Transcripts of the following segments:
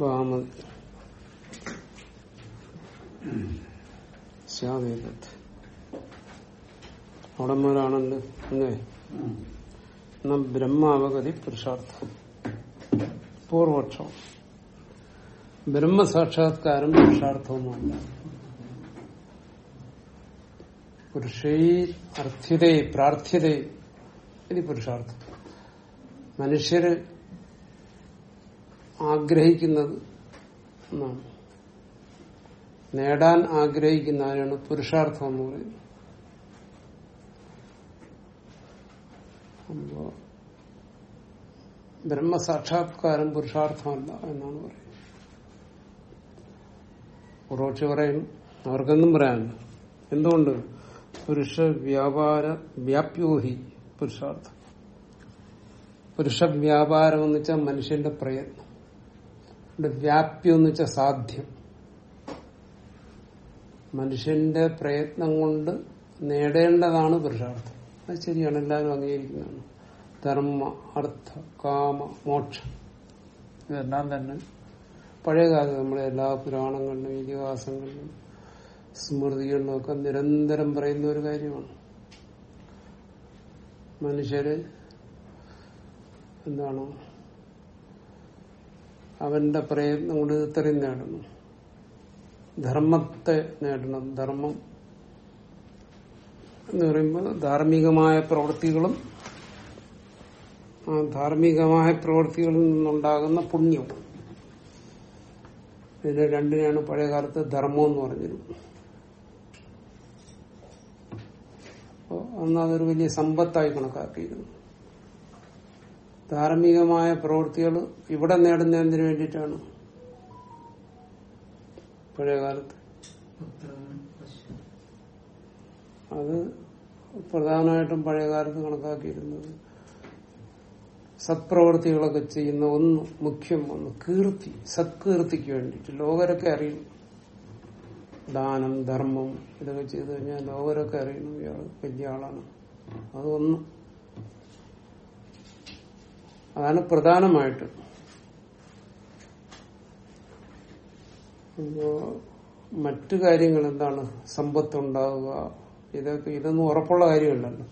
ബാമതി സ്യാദേതത്ത് അവിടെ മുതലാണല്ലോ അല്ലേ എന്നാ ബ്രഹ്മാവഗതി പുരുഷാർത്ഥം പൂർവക്ഷം ബ്രഹ്മസാക്ഷാത്കാരം പുരുഷാർത്ഥവുമല്ല പുരുഷൈ അർത്ഥ്യതേ പ്രാർത്ഥ്യതേ ഇത് പുരുഷാർത്ഥം മനുഷ്യര് ആഗ്രഹിക്കുന്നത് എന്നാണ്. നേടാൻ ആഗ്രഹിക്കുന്നതിനാണ് പുരുഷാർത്ഥം എന്ന് പറയുന്നത്. അപ്പോ ബ്രഹ്മസാക്ഷാത്കാരം പുരുഷാർത്ഥമല്ല എന്നാണ് പറയുന്നത്. കുറച്ച് പറയും അവർക്കെന്നും പറയാനില്ല. എന്തുകൊണ്ട്? പുരുഷ വ്യാപാര വ്യാപ്യോഹി പുരുഷാർത്ഥം. പുരുഷ വ്യാപാരം എന്ന് വെച്ചാൽ മനുഷ്യന്റെ പ്രയത്നം. വ്യാപ്തി എന്ന് വെച്ചാൽ സാധ്യം. മനുഷ്യന്റെ പ്രയത്നം കൊണ്ട് നേടേണ്ടതാണ് പുരുഷാർത്ഥം. അത് ശരിയാണ് എല്ലാവരും അംഗീകരിക്കുന്നതാണ്. ധർമ്മ അർത്ഥ കാമ മോക്ഷം. ഇതെല്ലാം തന്നെ പഴയകാലത്ത് നമ്മുടെ എല്ലാ പുരാണങ്ങളിലും ഇതിഹാസങ്ങളിലും സ്മൃതികളിലും ഒക്കെ നിരന്തരം പറയുന്ന ഒരു കാര്യമാണ്. മനുഷ്യര് എന്താണ്? അവന്റെ പ്രയത്നം കൊണ്ട് ഇത്രയും നേടണം ധർമ്മത്തെ നേടണം ധർമ്മം എന്ന് പറയുമ്പോൾ ധാർമ്മികമായ പ്രവൃത്തികളും ആ ധാർമ്മികമായ പ്രവൃത്തികളിൽ നിന്നുണ്ടാകുന്ന പുണ്യവും. ഇതിനെ രണ്ടിനെയാണ് പഴയകാലത്ത് ധർമ്മം എന്ന് പറഞ്ഞിരുന്നത് അപ്പോൾ അന്ന് അതൊരു വലിയ സമ്പത്തായി കണക്കാക്കിയിരുന്നു. ധാർമ്മികമായ പ്രവൃത്തികൾ ഇവിടെ നേടുന്നതിന് വേണ്ടിയിട്ടാണ്. പഴയകാലത്ത് അത് പ്രധാനമായിട്ടും പഴയകാലത്ത് കണക്കാക്കിയിരുന്നത്. സത്പ്രവൃത്തികളൊക്കെ ചെയ്യുന്ന ഒന്ന് മുഖ്യം ഒന്ന് കീർത്തി സത്കീർത്തിക്ക് വേണ്ടിയിട്ട്. ലോകരൊക്കെ അറിയും. ദാനം ധർമ്മം ഇതൊക്കെ ചെയ്തു കഴിഞ്ഞാൽ ലോകരൊക്കെ അറിയണം ഇയാൾ വലിയ ആളാണ്. അതൊന്നും അതാണ് പ്രധാനമായിട്ട്. മറ്റു കാര്യങ്ങൾ എന്താണ്? സമ്പത്തുണ്ടാവുക. ഇതൊക്കെ ഇതൊന്നും ഉറപ്പുള്ള കാര്യമല്ലല്ലോ.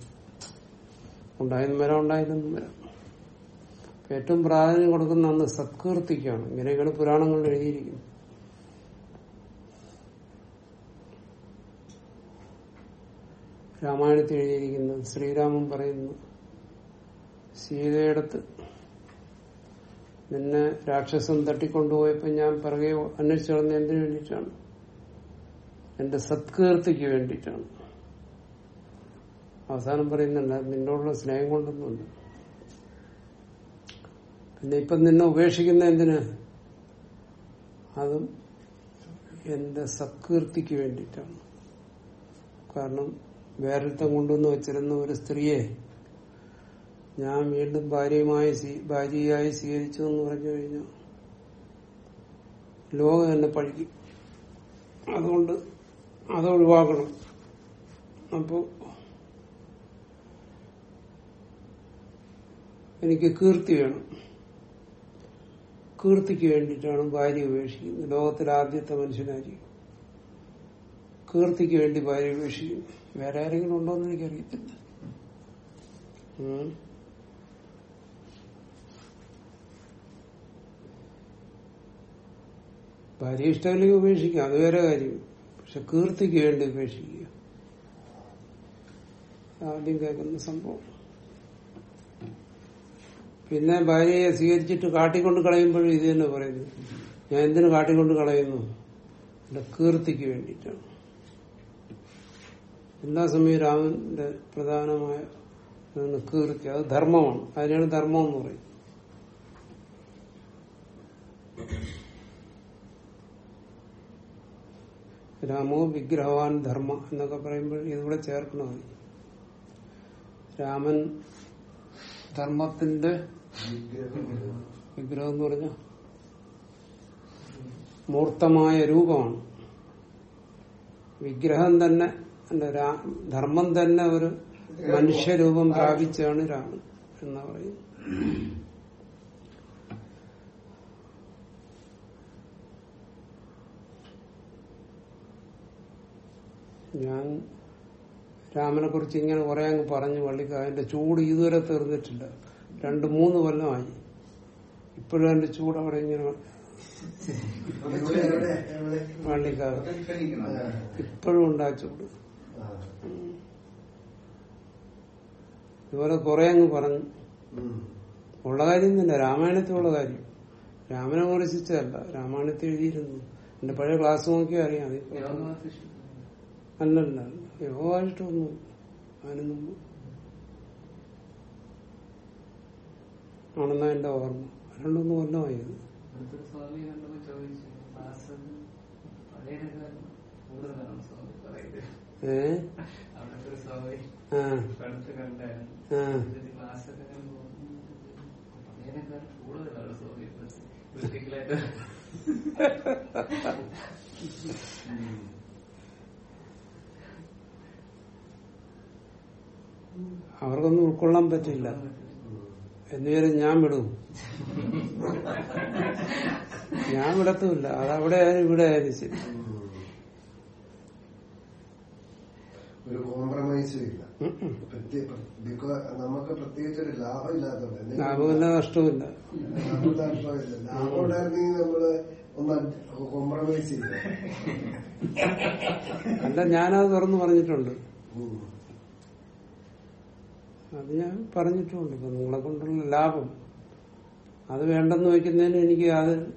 ഉണ്ടായെന്നും വരാം ഉണ്ടായിരുന്നു വരാം. ഏറ്റവും പ്രാധാന്യം കൊടുക്കുന്ന അന്ന് സത്കീർത്തിക്കാണ്. ഇങ്ങനെയൊക്കെയാണ് പുരാണങ്ങളിൽ എഴുതിയിരിക്കുന്നത്. രാമായണത്തിൽ എഴുതിയിരിക്കുന്നത് ശ്രീരാമൻ പറയുന്നു സീതയിടത്ത് നിന്നെ രാക്ഷസൻ തട്ടിക്കൊണ്ടുപോയപ്പോ ഞാൻ പിറകെ അന്വേഷിച്ചു നടന്ന എന്തിനു വേണ്ടിയിട്ടാണ്? എന്റെ സത്കീർത്തിക്ക് വേണ്ടിയിട്ടാണ്. അവസാനം പറയുന്നുണ്ട് നിന്നോടുള്ള സ്നേഹം കൊണ്ടൊന്നുമില്ല. പിന്നെ ഇപ്പം നിന്നെ ഉപേക്ഷിക്കുന്ന എന്തിന്? അതും എന്റെ സത്കീർത്തിക്ക് വേണ്ടിയിട്ടാണ്. കാരണം വേറൊരുത്തം കൊണ്ടുവന്ന് വെച്ചിരുന്ന ഒരു സ്ത്രീയെ ഞാൻ വീണ്ടും ഭാര്യയുമായി ഭാര്യയായി സ്വീകരിച്ചു എന്ന് പറഞ്ഞു കഴിഞ്ഞാൽ ലോകം എന്നെ പഴിക്കും അതുകൊണ്ട് അത് ഒഴിവാക്കണം. അപ്പോ എനിക്ക് കീർത്തി വേണം. കീർത്തിക്ക് വേണ്ടിയിട്ടാണ് ഭാര്യ ഉപേക്ഷിക്കുന്നത്. ലോകത്തിലെ ആദ്യത്തെ മനുഷ്യനായിരിക്കും കീർത്തിക്ക് വേണ്ടി ഭാര്യ ഉപേക്ഷിക്കും. വേറെ ആരെങ്കിലും ഉണ്ടോ എന്ന് എനിക്കറിയത്തില്ല ഇഷ്ടമില്ലെങ്കിൽ ഉപേക്ഷിക്കുക അത് വേറെ കാര്യം. പക്ഷെ കീർത്തിക്ക് വേണ്ടി ഉപേക്ഷിക്കുക. ആദ്യം കേൾക്കുന്ന സംഭവം. പിന്നെ ഭാര്യയെ സ്വീകരിച്ചിട്ട് കാട്ടിക്കൊണ്ട് കളയുമ്പോഴും ഇത് തന്നെ പറയുന്നു. ഞാൻ എന്തിനു കാട്ടിക്കൊണ്ട് കളയുന്നു? എന്റെ കീർത്തിക്ക് വേണ്ടിയിട്ടാണ്. എല്ലാ സമയവും രാമന്റെ പ്രധാനമായ കീർത്തി. അത് ധർമ്മമാണ്. അതിനാണ് ധർമ്മം എന്ന് പറയും രാമോ വിഗ്രഹവാൻ ധർമ്മ എന്നൊക്കെ പറയുമ്പോൾ ഇതിവിടെ ചേർക്കണം രാമൻ ധർമ്മത്തിന്റെ വിഗ്രഹം എന്ന് പറഞ്ഞ? മൂർത്തമായ രൂപമാണ്. വിഗ്രഹം തന്നെ ധർമ്മം തന്നെ ഒരു മനുഷ്യരൂപം പ്രാപിച്ചാണ് രാമൻ എന്നാ പറയുന്നത്. ഞാൻ രാമനെ കുറിച്ച് ഇങ്ങനെ കുറെ അങ്ങ് പറഞ്ഞു വള്ളിക്ക അതിന്റെ ചൂട് ഇതുവരെ തീർന്നിട്ടില്ല. രണ്ട് മൂന്ന് കൊല്ലമായി. ഇപ്പോഴും അതിന്റെ ചൂട് അവിടെ ഇങ്ങനെ ആ, ഇപ്പോഴും ഉണ്ടാ ചൂട്. ഇതുപോലെ കുറെ അങ്ങ് പറഞ്ഞു. ഉള്ള കാര്യം തന്നെ രാമായണത്തിലുള്ള കാര്യം. രാമനെ കുറിച്ചല്ല രാമായണത്തിൽ എഴുതിയിരുന്നു. എന്റെ പഴയ ക്ലാസ് നോക്കിയാൽ അറിയാം. അല്ലല്ല യോഗമായിട്ടൊന്നും അതിനൊന്നും ആണെന്നാ എന്റെ ഓർമ്മ. രണ്ടൊന്നും കൊല്ലമായത്. അടുത്തൊരു സ്വാമി കണ്ടപ്പോ ചോദിച്ചു ക്ലാസ് പഴയതിനേക്കാളും കൂടുതലാണ് സ്വാമി പറയുന്നത് ഏ അവിടുത്തെ ഒരു സ്വാമി ആ അടുത്ത് കണ്ടായിരുന്നു ആ ക്ലാസ് ഒക്കെ കണ്ടു പഴയതിനേക്കാളും കൂടുതലാണ് സ്വാമി ക്രിട്ടിക്കലായിട്ട് അവർക്കൊന്നും ഉൾക്കൊള്ളാൻ പറ്റില്ല. എന്നുവരെ ഞാൻ വിടും. ഞാൻ വിടത്തുമില്ല. അതവിടെ ആയാലും ഇവിടെ ആയാലും ശരി. ഒരു കോംപ്രമൈസും ഇല്ല. നമുക്ക് പ്രത്യേകിച്ച് ഒരു ലാഭം ഇല്ലാത്തതുകൊണ്ട് ലാഭമില്ല നഷ്ടമില്ല. ലാഭമില്ല ലാഭം ഉണ്ടായിരുന്നെങ്കിൽ നമ്മൾ ഒന്ന് കോംപ്രമൈസ് ചെയ്ത. അല്ല ഞാനത് തുറന്നു പറഞ്ഞിട്ടുണ്ട്. അത് ഞാൻ പറഞ്ഞിട്ടുണ്ട്. ഇപ്പൊ നിങ്ങളെ കൊണ്ടുള്ള ലാഭം. അത് വേണ്ടെന്ന് വയ്ക്കുന്നതിന് എനിക്ക് അത്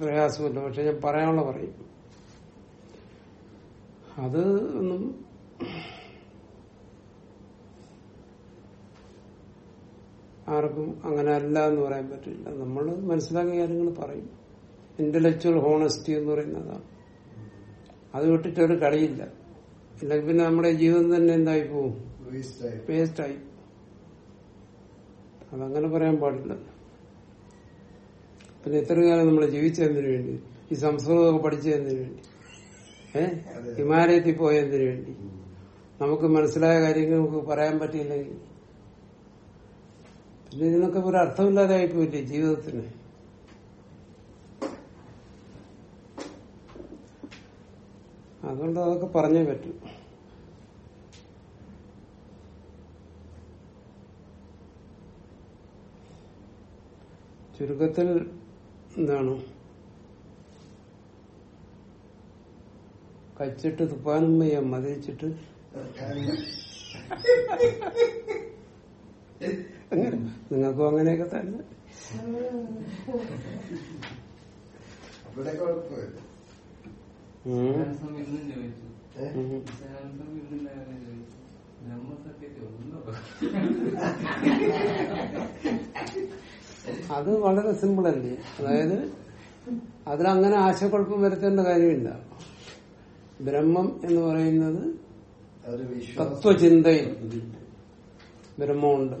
പ്രയാസമില്ല. പക്ഷെ ഞാൻ പറയാനുള്ള പറയും. അത് ഒന്നും ആർക്കും അങ്ങനെ അല്ല എന്ന് പറയാൻ പറ്റില്ല. നമ്മൾ മനസ്സിലാക്കിയ കാര്യങ്ങൾ പറയും. ഇന്റലക്ച്വൽ ഹോണസ്റ്റി എന്ന് പറയുന്നതാണ് അത് വിട്ടിട്ടൊരു കളിയില്ല. ഇല്ലെങ്കിൽ പിന്നെ നമ്മുടെ ജീവിതം തന്നെ എന്തായി പോവും? വേസ്റ്റായി അതങ്ങനെ പറയാൻ പാടില്ല. പിന്നെ ഇത്ര കാലം നമ്മൾ ജീവിച്ചതിനു വേണ്ടി ഈ സംസ്കൃതമൊക്കെ പഠിച്ചതിനു വേണ്ടി ഏ? അതെ. ഹിമാലയത്തിൽ പോയതിനു വേണ്ടി. നമുക്ക് മനസ്സിലായ കാര്യങ്ങൾ നമുക്ക് പറയാൻ പറ്റിയില്ലെങ്കിൽ. പിന്നെ ഇതിനൊക്കെ ഒരു അർത്ഥമില്ലാതെ ആയിപ്പോയില്ലേ ജീവിതത്തിന്? അതുകൊണ്ട് അതൊക്കെ പറഞ്ഞേ പറ്റൂ. ചുരുക്കത്തിൽ എന്താണ്? കച്ചിട്ട് തുപ്പാനും വയ്യ മതിച്ചിട്ട്. അങ്ങനെ നിങ്ങൾക്കും അങ്ങനെയൊക്കെ തന്നെ. ബ്രഹ്മസത്യത്തെ ഉണ്ടോ അത് വളരെ സിമ്പിൾ അല്ലേ അതായത് അതിലങ്ങനെ ആശയക്കുഴപ്പം വരുത്തേണ്ട കാര്യമില്ല. ബ്രഹ്മം എന്ന് പറയുന്നത് തത്വചിന്തയിൽ ബ്രഹ്മമുണ്ട്.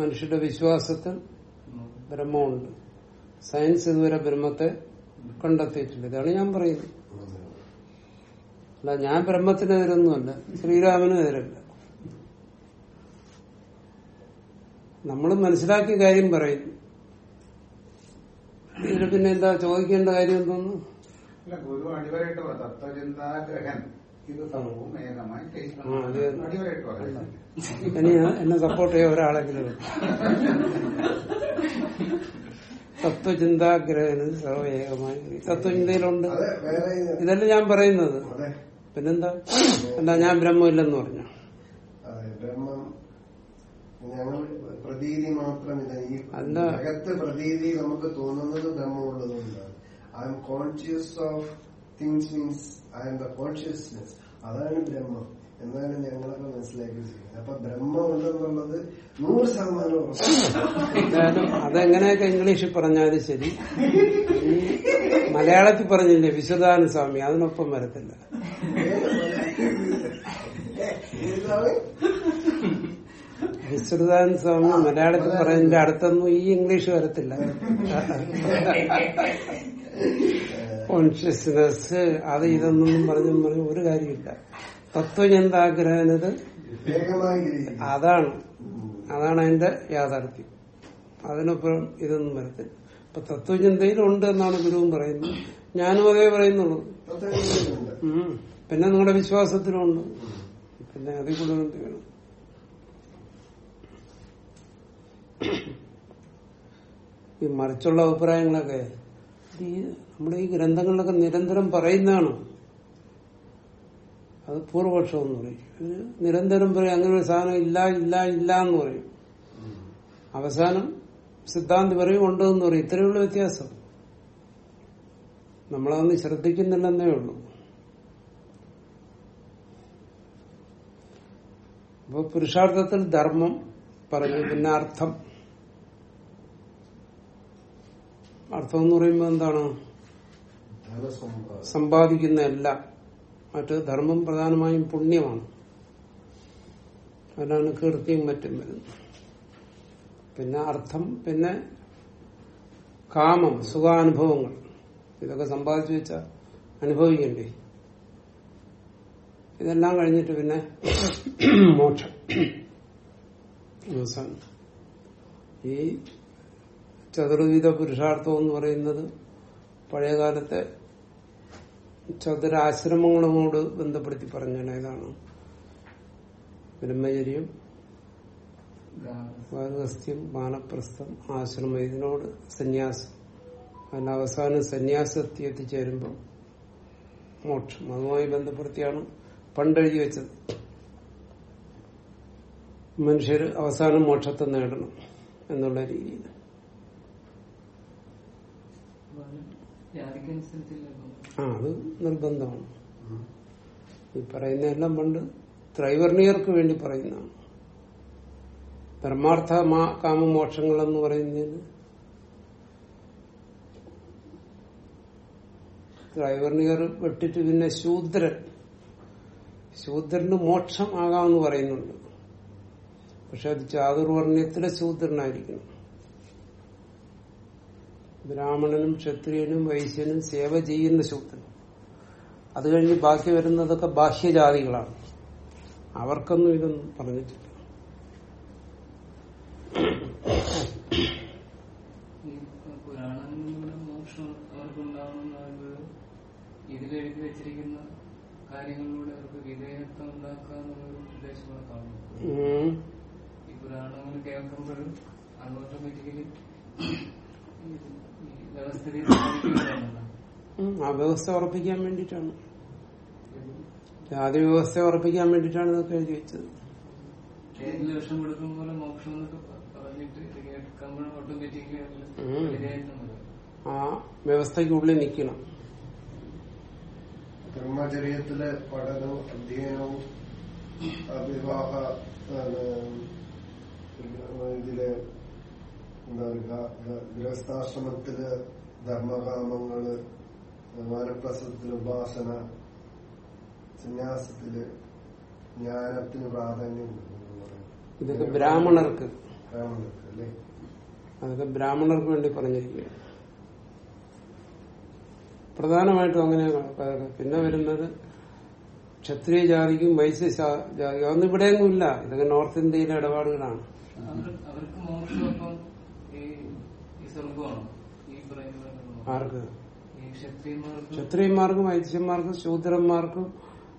മനുഷ്യരുടെ വിശ്വാസത്തിൽ ബ്രഹ്മമുണ്ട്. സയൻസ് ഇതുവരെ ബ്രഹ്മത്തെ കണ്ടെത്തിയിട്ടില്ല ഇതാണ് ഞാൻ പറയുന്നത്. അല്ല ഞാൻ ബ്രഹ്മത്തിനെതിരൊന്നുമല്ല ശ്രീരാമനും എതിരല്ല നമ്മൾ മനസ്സിലാക്കിയ കാര്യം പറയുന്നു ഇതിൽ പിന്നെ എന്താ ചോദിക്കേണ്ട കാര്യം എന്തോന്നു? ഗുരു അടിവരായിട്ട് തത്വചിന്താഗ്രഹൻ ഇത് സർവവും അടിവരായിട്ട് ഇനി എന്നെ സപ്പോർട്ട് ചെയ്യാൻ ഒരാളെങ്കിലും. തത്വചിന്താഗ്രഹന് സർവേകമായി തത്വചിന്തയിലുണ്ട്. ഇതല്ല ഞാൻ പറയുന്നത്. പിന്നെന്താ? എന്താ ഞാൻ ബ്രഹ്മമില്ലെന്ന് പറഞ്ഞു? ബ്രഹ്മം ഞങ്ങൾ പ്രതീതി മാത്രമില്ല ഈ. ജഗത്ത് പ്രതീതി നമുക്ക് തോന്നുന്നത് ബ്രഹ്മമുള്ളതുകൊണ്ടാണ് I am conscious of things means I am the consciousness അതാണ് ബ്രഹ്മം. എന്നാണ് ഞങ്ങളൊക്കെ മനസ്സിലാക്കി ചെയ്യുന്നത് അപ്പൊ ബ്രഹ്മം ഉണ്ടെന്നുള്ളത് നൂറ് ശതമാനം അതെങ്ങനെയൊക്കെ ഇംഗ്ലീഷിൽ പറഞ്ഞാലും ശരി. മലയാളത്തിൽ പറഞ്ഞില്ലേ വിശ്വദാന സ്വാമി അതിനൊപ്പം വരത്തില്ല. ഏതാണ്? സ്വാമി മലയാളത്തിൽ പറയുന്നതിന്റെ അടുത്തൊന്നും ഈ ഇംഗ്ലീഷ് വരത്തില്ല. കോൺഷ്യസ്നെസ് അത് ഇതൊന്നും പറഞ്ഞു പറഞ്ഞു ഒരു കാര്യമില്ല. തത്വചിന്താഗ്രഹനത്. അതാണ്. അതാണ് അതിന്റെ യാഥാർത്ഥ്യം. അതിനൊപ്പം ഇതൊന്നും വരത്തില്ല. അപ്പൊ തത്വചിന്തയിൽ ഉണ്ട് എന്നാണ് ഗുരുവും പറയുന്നത്. ഞാനും അതേ പറയുന്നുള്ളൂ. പിന്നെ നിങ്ങളുടെ വിശ്വാസത്തിലുണ്ട്. പിന്നെ അതിൽ കൂടുതൽ വേണം? ഈ മറിച്ചുള്ള അഭിപ്രായങ്ങളൊക്കെ ഈ നമ്മുടെ ഈ ഗ്രന്ഥങ്ങളിലൊക്കെ നിരന്തരം പറയുന്നതാണ്. അത് പൂർവപക്ഷം എന്ന് പറയും നിരന്തരം പറയും അങ്ങനെ ഒരു സാധനം ഇല്ല ഇല്ല ഇല്ല എന്ന് പറയും. അവസാനം സിദ്ധാന്തി പറയും ഉണ്ട് എന്ന് പറയും ഇത്രയുള്ള വ്യത്യാസം. നമ്മളതൊന്ന് ശ്രദ്ധിക്കുന്നില്ലെന്നേ ഉള്ളൂ. അപ്പൊ പുരുഷാർത്ഥത്തിൽ ധർമ്മം പറഞ്ഞു പിന്നെ അർത്ഥം. അർത്ഥം എന്ന് പറയുമ്പോൾ എന്താണ്? സമ്പാദിക്കുന്ന സമ്പാദിക്കുന്നതല്ല. മറ്റ് ധർമ്മം പ്രധാനമായും പുണ്യമാണ്. അതിനാണ് കീർത്തിയും മറ്റും വരുന്നത്. പിന്നെ അർത്ഥം പിന്നെ കാമം സുഖാനുഭവങ്ങൾ. ഇതൊക്കെ സമ്പാദിച്ചു വെച്ച അനുഭവിക്കണ്ടേ? ഇതെല്ലാം കഴിഞ്ഞിട്ട് പിന്നെ മോക്ഷം. ഈ ചതുർവിധ പുരുഷാർത്ഥം എന്ന് പറയുന്നത് പഴയകാലത്തെ ചതുരാശ്രമങ്ങളോട് ബന്ധപ്പെടുത്തി പറഞ്ഞാണ്. ഏതാണ്? ബ്രഹ്മചര്യം വാനസ്ഥ്യം മാനപ്രസ്ഥം ആശ്രമം. ഇതിനോട് സന്യാസം അതിന് അവസാനം സന്യാസത്തി എത്തിച്ചേരുമ്പോൾ മോക്ഷം. അതുമായി ബന്ധപ്പെടുത്തിയാണ് പണ്ടെഴുതി വെച്ചത്. മനുഷ്യർ അവസാനം മോക്ഷത്തെ നേടണം എന്നുള്ള രീതിയിൽ. ആ അത് നിർബന്ധമാണ്. ഈ പറയുന്നതെല്ലാം പണ്ട് ത്രൈവർണിയർക്ക് വേണ്ടി പറയുന്നതാണ്. പരമാർത്ഥ കാമമോക്ഷങ്ങൾ എന്ന് പറയുന്നതിന് ത്രൈവർണിയർ വെട്ടിട്ട് പിന്നെ ശൂദ്രൻ ശൂദ്രന് മോക്ഷം ആകാമെന്ന് പറയുന്നുണ്ട്. പക്ഷെ അത് ചാതുർവർണയത്തിലെ ശൂദ്രനായിരിക്കണം. ബ്രാഹ്മണനും ക്ഷത്രിയനും വൈശ്യനും സേവ ചെയ്യുന്ന ശൂദ്രൻ അത് കഴിഞ്ഞ് ബാക്കി വരുന്നതൊക്കെ ബാഹ്യജാതികളാണ്. അവർക്കൊന്നും ഇതൊന്നും പറഞ്ഞിട്ടില്ല. ഇതിലെഴുതി വെച്ചിരിക്കുന്ന കാര്യങ്ങളിലൂടെ അവർക്ക് വിധേയത്വം ഉണ്ടാക്കുക എന്നുള്ളൊരു ഉദ്ദേശമാണ് കാണുന്നത് ഈ പുരാണങ്ങൾ കേൾക്കുമ്പോഴും അത് ഓട്ടോമാറ്റിക്കലി വ്യവസ്ഥിതി ഉം. ആ വ്യവസ്ഥ ഉറപ്പിക്കാൻ വേണ്ടിട്ടാണ് ജാതി വ്യവസ്ഥ ഉറപ്പിക്കാൻ വേണ്ടിട്ടാണ് ഇതൊക്കെ എഴുതി വെച്ചത്. ആ വ്യവസ്ഥയ്ക്കുള്ളിൽ നിൽക്കണം. ബ്രഹ്മചര്യത്തിലെ പഠനവും അധ്യയനവും വിവാഹ ഇതിൽ എന്താ പറയുക ഗ- ഗൃഹസ്ഥാശ്രമത്തിൽ ധർമ്മകാമങ്ങൾ വാനപ്രസവത്തിൽ ഉപാസന സന്യാസത്തിൽ ജ്ഞാനത്തിന് പ്രാധാന്യം ഇതൊക്കെ ബ്രാഹ്മണർക്ക്. ബ്രാഹ്മണർക്ക് അല്ലേ? അതൊക്കെ ബ്രാഹ്മണർക്ക് വേണ്ടി പറഞ്ഞിരിക്കുക പ്രധാനമായിട്ടും അങ്ങനെയാണ്. പിന്നെ വരുന്നത് ക്ഷത്രിയ ജാതിക്കും വൈശ്യ ജാതിക്കും അതൊന്നും ഇവിടെയൊന്നും ഇല്ല ഇതൊക്കെ നോർത്ത് ഇന്ത്യയിലെ ഇടപാടുകളാണ്. അവർക്ക് മോക്ഷം സ്വർഗമാണോ ഈ പറയുന്ന ആർക്ക്? ഈ ക്ഷത്രിയന്മാർക്ക് വൈദ്യന്മാർക്കും ശൂദ്രന്മാർക്കും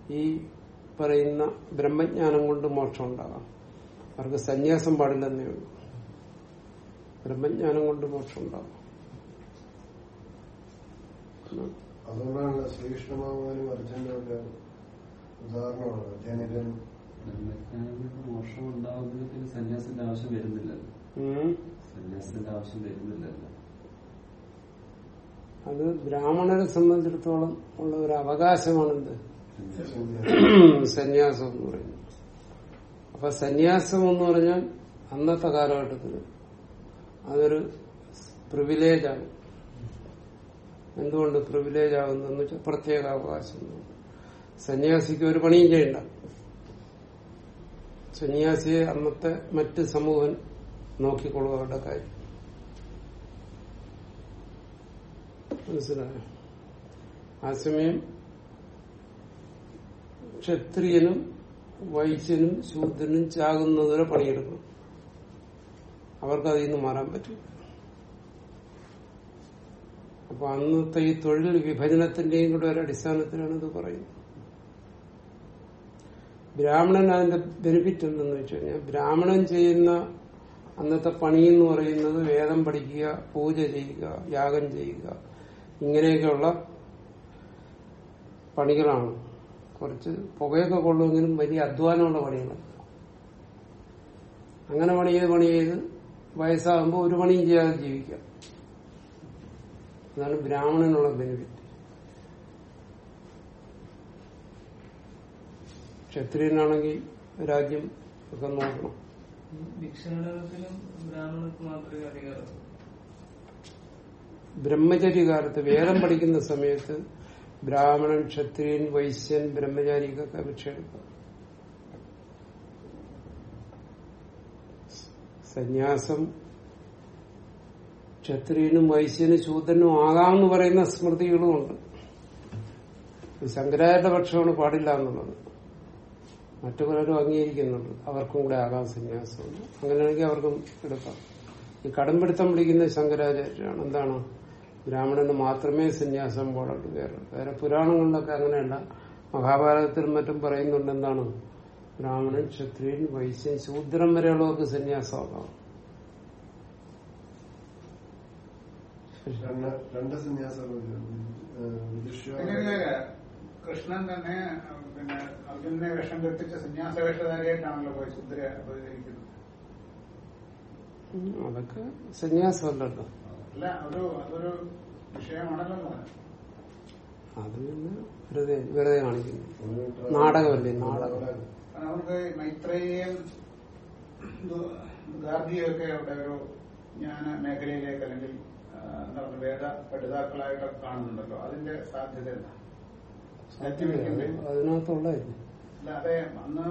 ഈ പറയുന്ന ബ്രഹ്മജ്ഞാനം കൊണ്ട് മോക്ഷം ഉണ്ടാകാം. അവർക്ക് സന്യാസം പാടില്ലെന്നേ ഉള്ളൂ. ബ്രഹ്മജ്ഞാനം കൊണ്ട് മോക്ഷം ഉണ്ടാകും. അതുകൊണ്ടാണ് ശ്രീകൃഷ്ണഭഗവാനും അർജുനും ഒക്കെ ഉദാഹരണമാണ്. ബ്രഹ്മജ്ഞാനം ബ്രഹ്മജ്ഞാനത്തിന് മോക്ഷം ഉണ്ടാകുന്നതിന് സന്യാസിന്റെ ആവശ്യം വരുന്നില്ലല്ലോ. സന്യാസത്തിന്റെ ആവശ്യം വരുന്നില്ലല്ലോ അത് ബ്രാഹ്മണരെ സംബന്ധിച്ചിടത്തോളം ഉള്ള ഒരു അവകാശമാണെന്ത്? സന്യാസം. എന്ന് പറയുന്നത്. അപ്പൊ സന്യാസം എന്ന് പറഞ്ഞാൽ അന്നത്തെ കാലഘട്ടത്തിൽ അതൊരു പ്രിവിലേജാണ് എന്തുകൊണ്ട് പ്രിവിലേജ് ആകുന്നതെന്ന് വെച്ചാൽ പ്രത്യേക അവകാശം സന്യാസിക്ക് ഒരു പണിയും ചെയ്യണ്ട. സന്യാസിയെ അന്നത്തെ മറ്റ് സമൂഹം നോക്കിക്കൊള്ളുക അവരുടെ കാര്യം. മനസ്സിലായോ? ആ സമയം ക്ഷത്രിയനും വൈശ്യനും ശൂദ്രനും ചാകുന്നതുവരെ പണിയെടുക്കണം അവർക്ക് അതിൽ നിന്ന് മാറാൻ പറ്റും അപ്പൊ അന്നത്തെ ഈ തൊഴിൽ വിഭജനത്തിന്റെയും കൂടെ ഒരു അടിസ്ഥാനത്തിലാണ് ഇത് പറയുന്നത്. ബ്രാഹ്മണൻ അതിന്റെ ബെനിഫിറ്റ് എന്തെന്ന് വെച്ച് കഴിഞ്ഞാൽ ബ്രാഹ്മണൻ ചെയ്യുന്ന അന്നത്തെ പണി എന്ന് പറയുന്നത് വേദം പഠിക്കുക പൂജ ചെയ്യുക യാഗം ചെയ്യുക. ഇങ്ങനെയൊക്കെയുള്ള പണികളാണ്. കുറച്ച് പുകയൊക്കെ കൊള്ളുമെങ്കിലും വലിയ അധ്വാനമുള്ള പണികളാണ്. അങ്ങനെ പണി ചെയ്ത് പണി ചെയ്ത് വയസ്സാകുമ്പോൾ ഒരു പണിയും ചെയ്യാതെ ജീവിക്കാം. അതാണ് ബ്രാഹ്മണനുള്ള ബെനിഫിറ്റ് ക്ഷത്രിയനാണെങ്കിൽ രാജ്യം ഒക്കെ നോക്കണം. ബ്രഹ്മചര്യകാലത്ത് വേദം പഠിക്കുന്ന സമയത്ത് ബ്രാഹ്മണൻ ക്ഷത്രിയൻ വൈശ്യൻ ബ്രഹ്മചാരിക്കൊക്കെ ഭിക്ഷ സന്യാസം ക്ഷത്രിയനും വൈശ്യനും ശൂദ്രനും ആകാമെന്ന് പറയുന്ന സ്മൃതികളുമുണ്ട്. ശങ്കരാചാര്യ പക്ഷമാണ് പാടില്ല എന്നുള്ളത്. മറ്റു പലരും അംഗീകരിക്കുന്നുണ്ട്. അവർക്കും കൂടെ ആകാം സന്യാസം അങ്ങനെയാണെങ്കിൽ അവർക്കും എടുക്കാം. ഈ കടമ്പിടുത്തം പിടിക്കുന്ന ശങ്കരാചാര്യാണ് എന്താണ്? ബ്രാഹ്മണന് മാത്രമേ സന്യാസം പാടുള്ളൂ വേറെ വേറെ പുരാണങ്ങളിലൊക്കെ അങ്ങനെയല്ല. മഹാഭാരതത്തിലും മറ്റും പറയുന്നുണ്ട് എന്താണ്? ബ്രാഹ്മണൻ ക്ഷത്രിയൻ വൈശ്യൻ ശൂദ്രൻ വരെയുള്ളവർക്ക് സന്യാസമാകാം. രണ്ട് സന്യാസം കൃഷ്ണൻ തന്നെ പിന്നെ അർജുനനെ വേഷം കെട്ടിച്ച സന്യാസ വേഷധാരിയായിട്ടാണല്ലോ പോയി ശുദ്ര അവതരിക്കുന്നത് അതൊക്കെ സന്യാസമല്ലല്ലോ. അല്ല ഒരു അതൊരു വിഷയമാണല്ലോ. അത് പിന്നെ വെറുതെ വെറുതെ കാണിക്കുന്നു. നാടകമല്ലേ നാടകം. നമുക്ക് മൈത്രേയും ഗാർഗിയൊക്കെ അവിടെ ഒരു ജ്ഞാന മേഖലയിലേക്ക് അല്ലെങ്കിൽ ആ, എന്താ പറയുക വേദ പഠിതാക്കളായിട്ടൊക്കെ കാണുന്നുണ്ടല്ലോ. അതിന്റെ സാധ്യത എന്താ അതിനകത്തുള്ള അല്ല അതെ അന്ന്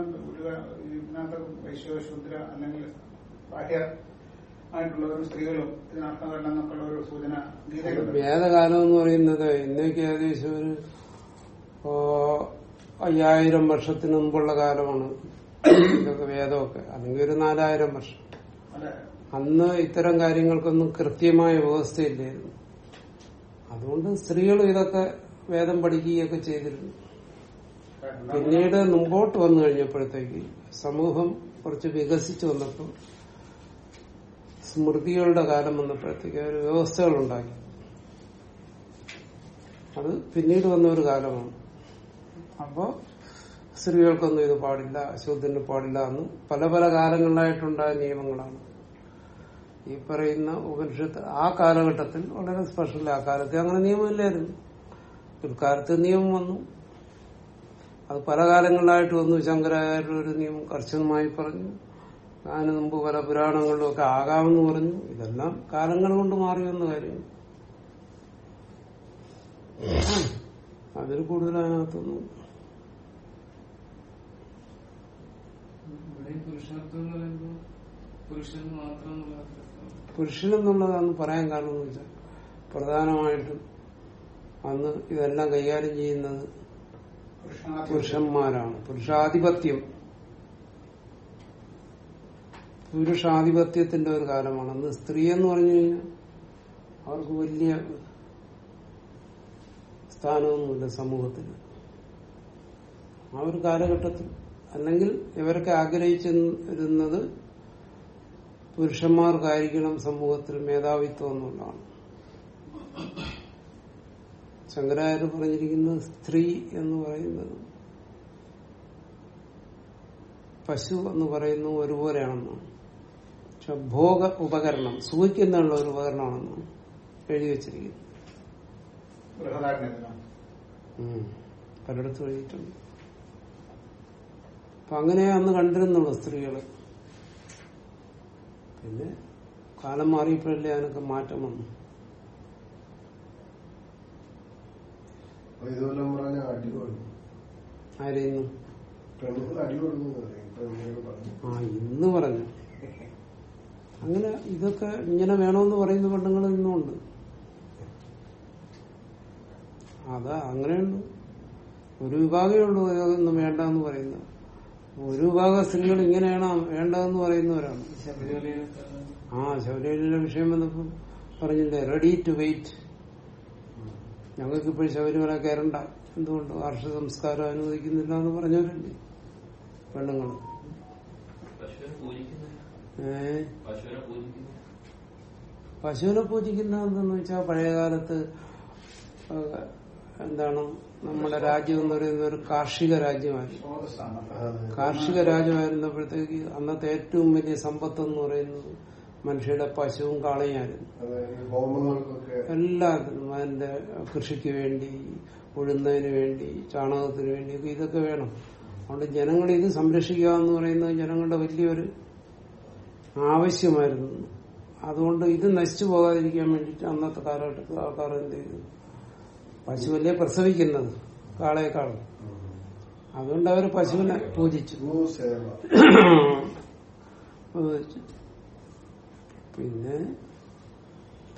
ഇതിനകത്ത് വൈശ്വശൂദ്ര അല്ലെങ്കിൽ ബാഹ്യ ആയിട്ടുള്ളവരും സ്ത്രീകളും ഇതിനർത്ഥമല്ലെന്നൊക്കെയുള്ള ഒരു സൂചന വേദകാലം എന്ന് പറയുന്നത് ഇന്നേക്ക് ഏകദേശം ഒരു അയ്യായിരം വർഷത്തിന് മുമ്പുള്ള കാലമാണ് ഇതൊക്കെ വേദമൊക്കെ അല്ലെങ്കിൽ ഒരു നാലായിരം വർഷം. അന്ന് ഇത്തരം കാര്യങ്ങൾക്കൊന്നും കൃത്യമായ വ്യവസ്ഥയില്ലായിരുന്നു. അതുകൊണ്ട് സ്ത്രീകളും ഇതൊക്കെ വേദം പഠിക്കുകയൊക്കെ ചെയ്തിരുന്നു. പിന്നീട് മുമ്പോട്ട് വന്നു കഴിഞ്ഞപ്പോഴത്തേക്ക് സമൂഹം കുറച്ച് വികസിച്ചു വന്നപ്പോൾ സ്മൃതികളുടെ കാലം വന്നപ്പോഴത്തേക്ക് അവർ വ്യവസ്ഥകൾ ഉണ്ടാക്കി അത് പിന്നീട് വന്ന ഒരു കാലമാണ്. അപ്പോ സ്ത്രീകൾക്കൊന്നും ഇത് പാടില്ല ശൂദ്രന് പാടില്ല എന്ന് പല പല കാലങ്ങളിലായിട്ടുണ്ടായ നിയമങ്ങളാണ്. ഈ പറയുന്ന ഉപനിഷത്ത് ആ കാലഘട്ടത്തിൽ വളരെ സ്പെഷ്യൽ ആ കാലത്ത് അങ്ങനെ നിയമമില്ലായിരുന്നു. പിൽക്കാലത്ത് നിയമം വന്നു. അത് പല കാലങ്ങളിലായിട്ട് വന്നു. ശങ്കരാചാര്യ ഒരു നിയമം കർശനമായി പറഞ്ഞു. അതിന് മുമ്പ് പല പുരാണങ്ങളിലും ഒക്കെ ആകാമെന്ന് പറഞ്ഞു. ഇതെല്ലാം കാലങ്ങൾ കൊണ്ട് മാറി വന്ന കാര്യം. അതിൽ കൂടുതൽ അതിനകത്തൊന്നും പുരുഷനെന്നുള്ളതാണ് പറയാൻ കാരണം എന്ന് വെച്ചാൽ പ്രധാനമായിട്ടും അന്ന് ഇതെല്ലാം കൈകാര്യം ചെയ്യുന്നത് പുരുഷന്മാരാണ്. പുരുഷാധിപത്യം. പുരുഷാധിപത്യത്തിന്റെ ഒരു കാലമാണ്. അന്ന് സ്ത്രീ എന്ന് പറഞ്ഞു കഴിഞ്ഞാൽ അവർക്ക് വലിയ സ്ഥാനമൊന്നുമില്ല സമൂഹത്തിൽ. ആ ഒരു കാലഘട്ടത്തിൽ അല്ലെങ്കിൽ ഇവരൊക്കെ ആഗ്രഹിച്ചിരുന്നത് പുരുഷന്മാർക്കായിരിക്കണം സമൂഹത്തിൽ മേധാവിത്വം എന്നുള്ളതാണ്. ശങ്കരാചാര്യ പറഞ്ഞിരിക്കുന്നത് സ്ത്രീ എന്ന് പറയുന്നത് പശു എന്ന് പറയുന്നത് ഒരുപോലെയാണെന്നാണ് പക്ഷെ ഭോഗ ഉപകരണം സൂചിക്കുന്നുള്ള ഒരു ഉപകരണമാണെന്നാണ് എഴുതി വെച്ചിരിക്കുന്നത്. പലയിടത്തും എഴുതിയിട്ടുണ്ട്. അപ്പൊ അങ്ങനെ അന്ന് കണ്ടിരുന്നുള്ളൂ സ്ത്രീകൾ. പിന്നെ കാലം മാറിയപ്പോഴല്ലേ അതിനൊക്കെ മാറ്റം വന്നു. അപ്പൊ ഇതുവല്ലം പറഞ്ഞ അടി കൊടുക്കും. ആരെയുന്നു പെണ്ണുങ്ങൾ അടി കൊടുക്കുന്നു ആ ഇന്ന് പറഞ്ഞു. അങ്ങനെ ഇതൊക്കെ ഇങ്ങനെ വേണമെന്ന് പറയുന്ന പെണ്ണുങ്ങൾ ഇന്നുമുണ്ട് അതാ അങ്ങനെയുണ്ട്. ഒരു വിഭാഗമേ ഉള്ളൂ ഇന്ന് വേണ്ട എന്ന് പറയുന്നത്. ഒരു വിഭാഗം സ്ത്രീകൾ ഇങ്ങനെയാണ് വേണ്ടതെന്ന് പറയുന്നവരാണ്. ആ ശബരിമലയിലെ വിഷയം വന്നപ്പോ പറഞ്ഞില്ലേ റെഡി ടു വെയിറ്റ് ഞങ്ങൾക്ക് ഇപ്പോൾ ശബരിമല കയറണ്ട. എന്തുകൊണ്ട്? വാർഷിക സംസ്കാരം അനുവദിക്കുന്നില്ല എന്ന് പറഞ്ഞവരല്ലേ പെണ്ണുങ്ങൾ പശുവിനെ പൂജിക്കുന്ന എന്തെന്ന് വെച്ചാൽ പഴയകാലത്ത് എന്താണ് നമ്മുടെ രാജ്യം എന്ന് പറയുന്ന ഒരു കാർഷിക രാജ്യമായിരുന്നു. കാർഷിക രാജ്യമായിരുന്നപ്പോഴത്തേക്ക് അന്നത്തെ ഏറ്റവും വലിയ സമ്പത്ത് എന്ന് പറയുന്നത് മനുഷ്യരുടെ പശുവും കാളയായിരുന്നു എല്ലാത്തിനും അതിന്റെ കൃഷിക്ക് വേണ്ടി ഉഴുന്നതിന് വേണ്ടി ചാണകത്തിന് വേണ്ടി ഇതൊക്കെ വേണം. അതുകൊണ്ട് ജനങ്ങളെ ഇത് സംരക്ഷിക്കുക എന്ന് പറയുന്നത് ജനങ്ങളുടെ വലിയൊരു ആവശ്യമായിരുന്നു. അതുകൊണ്ട് ഇത് നശിച്ചു പോകാതിരിക്കാൻ വേണ്ടിയിട്ട് അന്നത്തെ കാലഘട്ടത്തിൽ ആൾക്കാർ എന്ത് ചെയ്തു? പശുവല്ലേ പ്രസവിക്കുന്നത്? കാളയെക്കാളും അതുകൊണ്ട് അവർ പശുവിനെ പൂജിച്ചു. ഉപയോഗിച്ചു. പിന്നെ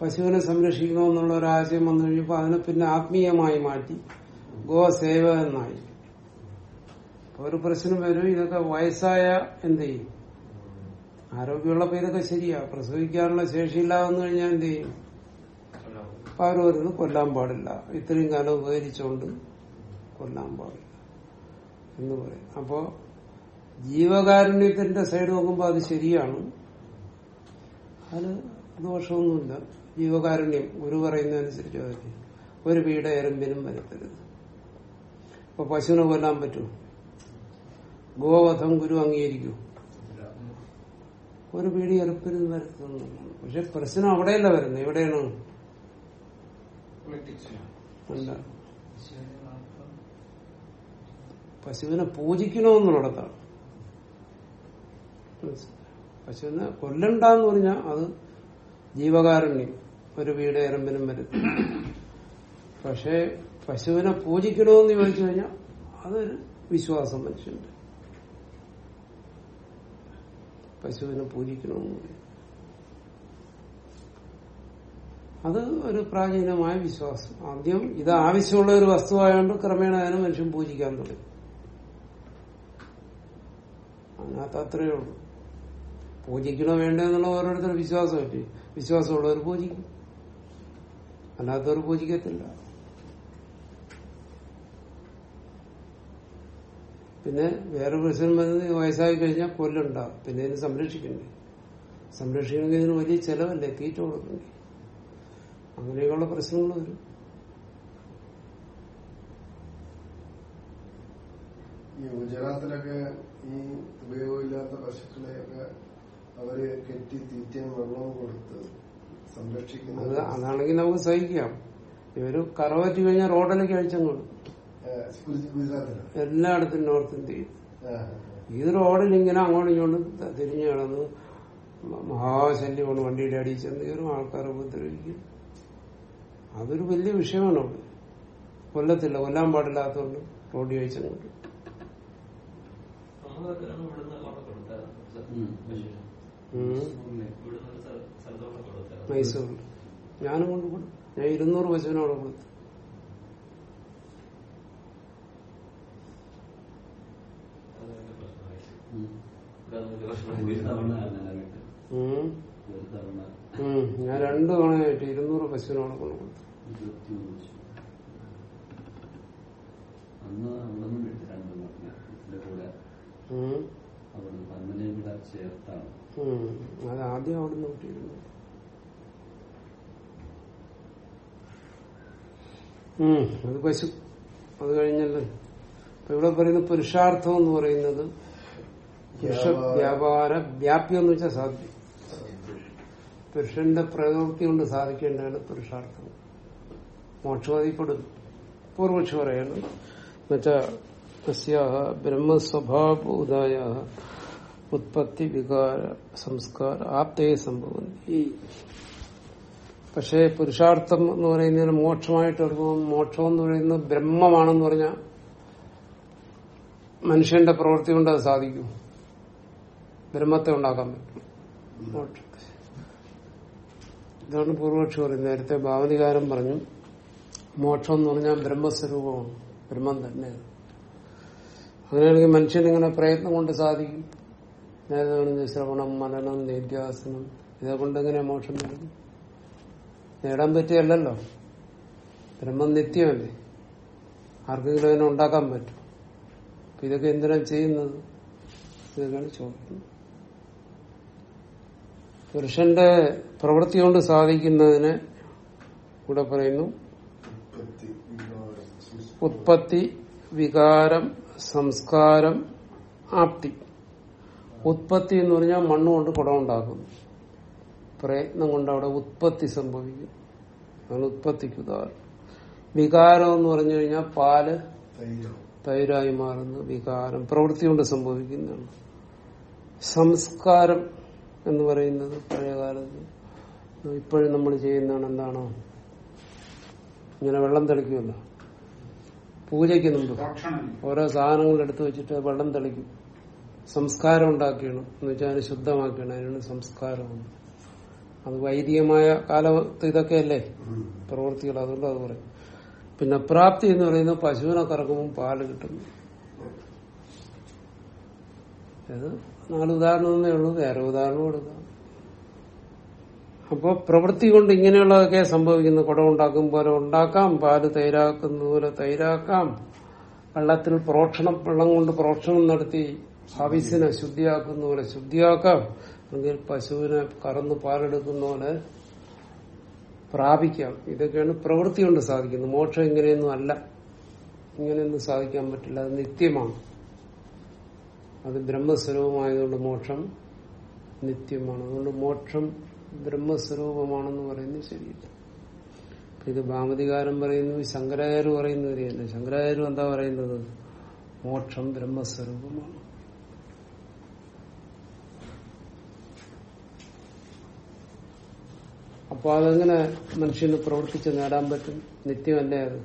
പശുവിനെ സംരക്ഷിക്കണമെന്നുള്ള ഒരു ആശയം വന്നു കഴിഞ്ഞപ്പോൾ അതിനെ പിന്നെ ആത്മീയമായി മാറ്റി ഗോസേവ എന്നായി. ഒരു പ്രശ്നം വരും ഇതൊക്കെ വയസ്സായ എന്ത് ചെയ്യും? ആരോഗ്യമുള്ളപ്പോ ഇതൊക്കെ ശരിയാ. പ്രസവിക്കാനുള്ള ശേഷിയില്ല എന്ന് കഴിഞ്ഞാൽ എന്ത് ചെയ്യും? അപ്പൊ അവർ വരുന്നു കൊല്ലാൻ പാടില്ല. ഇത്രയും കാലം ഉപകരിച്ചുകൊണ്ട് കൊല്ലാൻ പാടില്ല. എന്ന് പറയും. അപ്പോ ജീവകാരുണ്യത്തിന്റെ സൈഡ് നോക്കുമ്പോൾ അത് ശരിയാണ്. അത് ദോഷമൊന്നുമില്ല. ജീവകാരുണ്യം ഗുരു പറയുന്നതനുസരിച്ച് അതൊക്കെ ഒരു പീഡ എറുമ്പിനും വരുത്തരുത്. അപ്പൊ പശുവിനെ കൊല്ലാൻ പറ്റുമോ ഗോവധം ഗുരു അംഗീകരിക്കൂ. ഒരു വീട് എറുപ്പിനും വരുത്തുന്നതാണ് പക്ഷെ പ്രശ്നം അവിടെയല്ല വരുന്നത്. എവിടെയാണ്? അല്ല പശുവിനെ പൂജിക്കണമെന്നുള്ളിടത്താണ് പശുവിനെ കൊല്ലണ്ടെന്ന് പറഞ്ഞാൽ അത് ജീവകാരുണ്യം. ഒരു വീട് എറമ്പിനും വരുത്തും. പക്ഷേ പശുവിനെ പൂജിക്കണമെന്ന് ചോദിച്ചു കഴിഞ്ഞാൽ അതൊരു വിശ്വാസം മനുഷ്യന്റെ. പശുവിനെ പൂജിക്കണമെന്ന്. അത് ഒരു പ്രാചീനമായ വിശ്വാസം. ആദ്യം ഇത് ആവശ്യമുള്ള ഒരു വസ്തുവായതുകൊണ്ട് ക്രമേണ അതിനെ മനുഷ്യൻ പൂജിക്കാൻ തുടങ്ങി. അതിനകത്ത് അത്രയേ ഉള്ളൂ. പൂജിക്കണോ വേണ്ടോ എന്നുള്ള ഓരോരുത്തരുടെ വിശ്വാസമല്ലേ? വിശ്വാസമുള്ളവർ പൂജിക്കും. അല്ലാത്തവർ പൂജിക്കത്തില്ല. പിന്നെ വേറെ പ്രശ്നം വന്നത് വയസ്സായി കഴിഞ്ഞാൽ കൊല്ലുണ്ടാവും. പിന്നെ ഇതിനെ സംരക്ഷിക്കണ്ടേ? സംരക്ഷിക്കണമെങ്കിൽ ഇതിന് വലിയ ചെലവല്ലേ? തീറ്റ കൊടുക്കണ്ടേ? അങ്ങനെയൊക്കെയുള്ള പ്രശ്നങ്ങൾ വരും. ഈ ഗുജറാത്തിലൊക്കെ ഈ ഉപയോഗമില്ലാത്ത പശുക്കളെയൊക്കെ അവർ കെട്ടി തീറ്റയും വെള്ളവും കൊടുത്ത് അത് സംരക്ഷിക്കുന്നത് അതാണെങ്കിൽ നമുക്ക് സഹിക്കാം. ഇവർ കറവറ്റി കഴിഞ്ഞാൽ റോഡിലേക്ക് അഴിച്ചങ്ങ് എല്ലായിടത്തും നോർത്ത് ഇന്ത്യയിൽ ഈ റോഡിൽ ഇങ്ങനെ അങ്ങോട്ടും ഇങ്ങോട്ടും തിരിഞ്ഞു കിടന്ന് മഹാശല്യമാണ് വണ്ടിയുടെ അടിയിൽ ചെന്ന് കയറും ആൾക്കാരെ ഉപദ്രവിക്കും. അതൊരു വലിയ വിഷയമാണ് അവിടെ. കൊല്ലത്തില്ല കൊല്ലാൻ പാടില്ലാത്തതുകൊണ്ട് റോഡ് അഴിച്ചങ്ങ് മൈസൂരിൽ ഞാനും കൊണ്ട് കൊടുത്തു ഞാൻ ഇരുന്നൂറ് പശുവിനോട് കൊടുത്തു. ഞാൻ രണ്ടു തവണയായിട്ട് ഇരുന്നൂറ് പശുവിനോട് കൊണ്ട് കൊടുത്തു. അന്ന് അവിടെ ചേർത്താണ്. അത് ആദ്യം അവിടുന്ന് കിട്ടിയിരുന്നു. അത് പശു. അത് കഴിഞ്ഞല്ലേ? അപ്പൊ ഇവിടെ പറയുന്ന പുരുഷാർത്ഥം എന്ന് പറയുന്നത് പുരുഷ വ്യാപാര വ്യാപ്തി എന്ന് വെച്ചാൽ സാധ്യം. പുരുഷന്റെ പ്രവൃത്തി കൊണ്ട് സാധിക്കേണ്ടതാണ് പുരുഷാർത്ഥം. മോക്ഷവാദിപ്പെടും. പൂർവക്ഷ പറയാണ്. എന്നുവെച്ചാൽ തസ്യാഹ ബ്രഹ്മസ്വഭാവബോധായ ഉത്പത്തി വികാര സംസ്കാര ആപ്തയെ സംഭവന്തി പക്ഷേ പുരുഷാർത്ഥം എന്ന് പറയുന്നതിന് മോക്ഷമായിട്ട് ഇറങ്ങും മോക്ഷം എന്ന് പറയുന്നത് ബ്രഹ്മമാണെന്ന് പറഞ്ഞാൽ മനുഷ്യന്റെ പ്രവൃത്തി കൊണ്ട് അത് സാധിക്കും. ബ്രഹ്മത്തെ ഉണ്ടാക്കാൻ പറ്റും. മോക്ഷത്തെ ഇതാണ് പൂർവക്ഷി പറയുന്നത്. നേരത്തെ ഭാവതികാരം പറഞ്ഞു മോക്ഷം എന്ന് പറഞ്ഞാൽ ബ്രഹ്മസ്വരൂപമാണ്. ബ്രഹ്മം തന്നെയാണ് അങ്ങനെയാണെങ്കിൽ മനുഷ്യനിങ്ങനെ പ്രയത്നം കൊണ്ട് സാധിക്കും. നേരത്തെ പറഞ്ഞ ശ്രവണം മനനം നിത്യാസനം ഇതേ കൊണ്ട് എങ്ങനെ മോക്ഷം നേടും? നേടാൻ പറ്റിയല്ലോ ബ്രഹ്മം നിത്യമല്ലേ? ആർക്കെങ്കിലും അതിനെ ഉണ്ടാക്കാൻ പറ്റും. അപ്പൊ ഇതൊക്കെ എന്തിനാ ചെയ്യുന്നത്? ഇതൊക്കെയാണ് ചോദ്യം പുരുഷന്റെ പ്രവൃത്തി കൊണ്ട് സാധിക്കുന്നതിന് കൂടെ പറയുന്നു. ഉത്പത്തി വികാരം സംസ്കാരം ആപ്തി. ഉത്പത്തി എന്ന് പറഞ്ഞാൽ മണ്ണുകൊണ്ട് കുടം ഉണ്ടാക്കുന്നു. പ്രയത്നം കൊണ്ട് അവിടെ ഉത്പത്തി സംഭവിക്കും. അതാണ് ഉത്പത്തിക്ക് ഉദാഹരണം വികാരം എന്ന് പറഞ്ഞു കഴിഞ്ഞാൽ പാൽ. തൈരായി മാറുന്ന. വികാരം പ്രവൃത്തി കൊണ്ട് സംഭവിക്കുന്നതാണ്. സംസ്കാരം എന്ന് പറയുന്നത് പഴയകാലത്ത് ഇപ്പോഴും നമ്മൾ ചെയ്യുന്നതാണ് എന്താണോ? ഇങ്ങനെ വെള്ളം തെളിക്കുമല്ലോ. പൂജയ്ക്ക് മുമ്പ് ഓരോ സാധനങ്ങൾ എടുത്തു വെച്ചിട്ട് വെള്ളം തെളിക്കും. സംസ്കാരം ഉണ്ടാക്കിയാണ് എന്ന് വെച്ചാൽ അതിനെ ശുദ്ധമാക്കിയാണ്. അതിനാണ് സംസ്കാരം അത് വൈദികമായ കാലത്ത് ഇതൊക്കെയല്ലേ. പ്രവൃത്തികൾ. അതുകൊണ്ട് അത് പറയും. പിന്നെ പ്രാപ്തി എന്ന് പറയുന്നത് പശുവിനെ കറക്കുമ്പോൾ പാൽ കിട്ടുന്നു. നാല് ഉദാഹരണം തന്നെ ഉള്ളൂ. വേറെ ഉദാഹരണം കൊടുക്കാം അപ്പോൾ പ്രവൃത്തി കൊണ്ട് ഇങ്ങനെയുള്ളതൊക്കെ സംഭവിക്കുന്നു. കുടം ഉണ്ടാക്കും പോലെ ഉണ്ടാക്കാം. പാൽ തൈരാക്കുന്ന പോലെ തൈരാക്കാം. വെള്ളത്തിൽ പ്രോക്ഷണം വെള്ളം കൊണ്ട് പ്രോക്ഷണം നടത്തി ഹവിസിനെ ശുദ്ധിയാക്കുന്ന പോലെ ശുദ്ധിയാക്കാം. അല്ലെങ്കിൽ പശുവിനെ കറന്ന് പാലെടുക്കുന്ന പോലെ പ്രാപിക്കാം. ഇതൊക്കെയാണ് പ്രവൃത്തി കൊണ്ട് സാധിക്കുന്നത്. മോക്ഷം ഇങ്ങനെയൊന്നും അല്ല. ഇങ്ങനെയൊന്നും സാധിക്കാൻ പറ്റില്ല. അത് നിത്യമാണ്. അത് ബ്രഹ്മസ്വരൂപമായതുകൊണ്ട് മോക്ഷം നിത്യമാണ്. അതുകൊണ്ട് മോക്ഷം ബ്രഹ്മസ്വരൂപമാണെന്ന് പറയുന്നത് ശരിയില്ല. ഇത് ഭാമതികാരൻ പറയുന്നു ശങ്കരാചാര്യ പറയുന്നത് ശങ്കരാചാര്യ എന്താ പറയുന്നത്? മോക്ഷം ബ്രഹ്മസ്വരൂപമാണ്. അപ്പൊ അതെങ്ങനെ മനുഷ്യന് പ്രവർത്തിച്ച് നേടാൻ പറ്റും? നിത്യമല്ലേ അത്?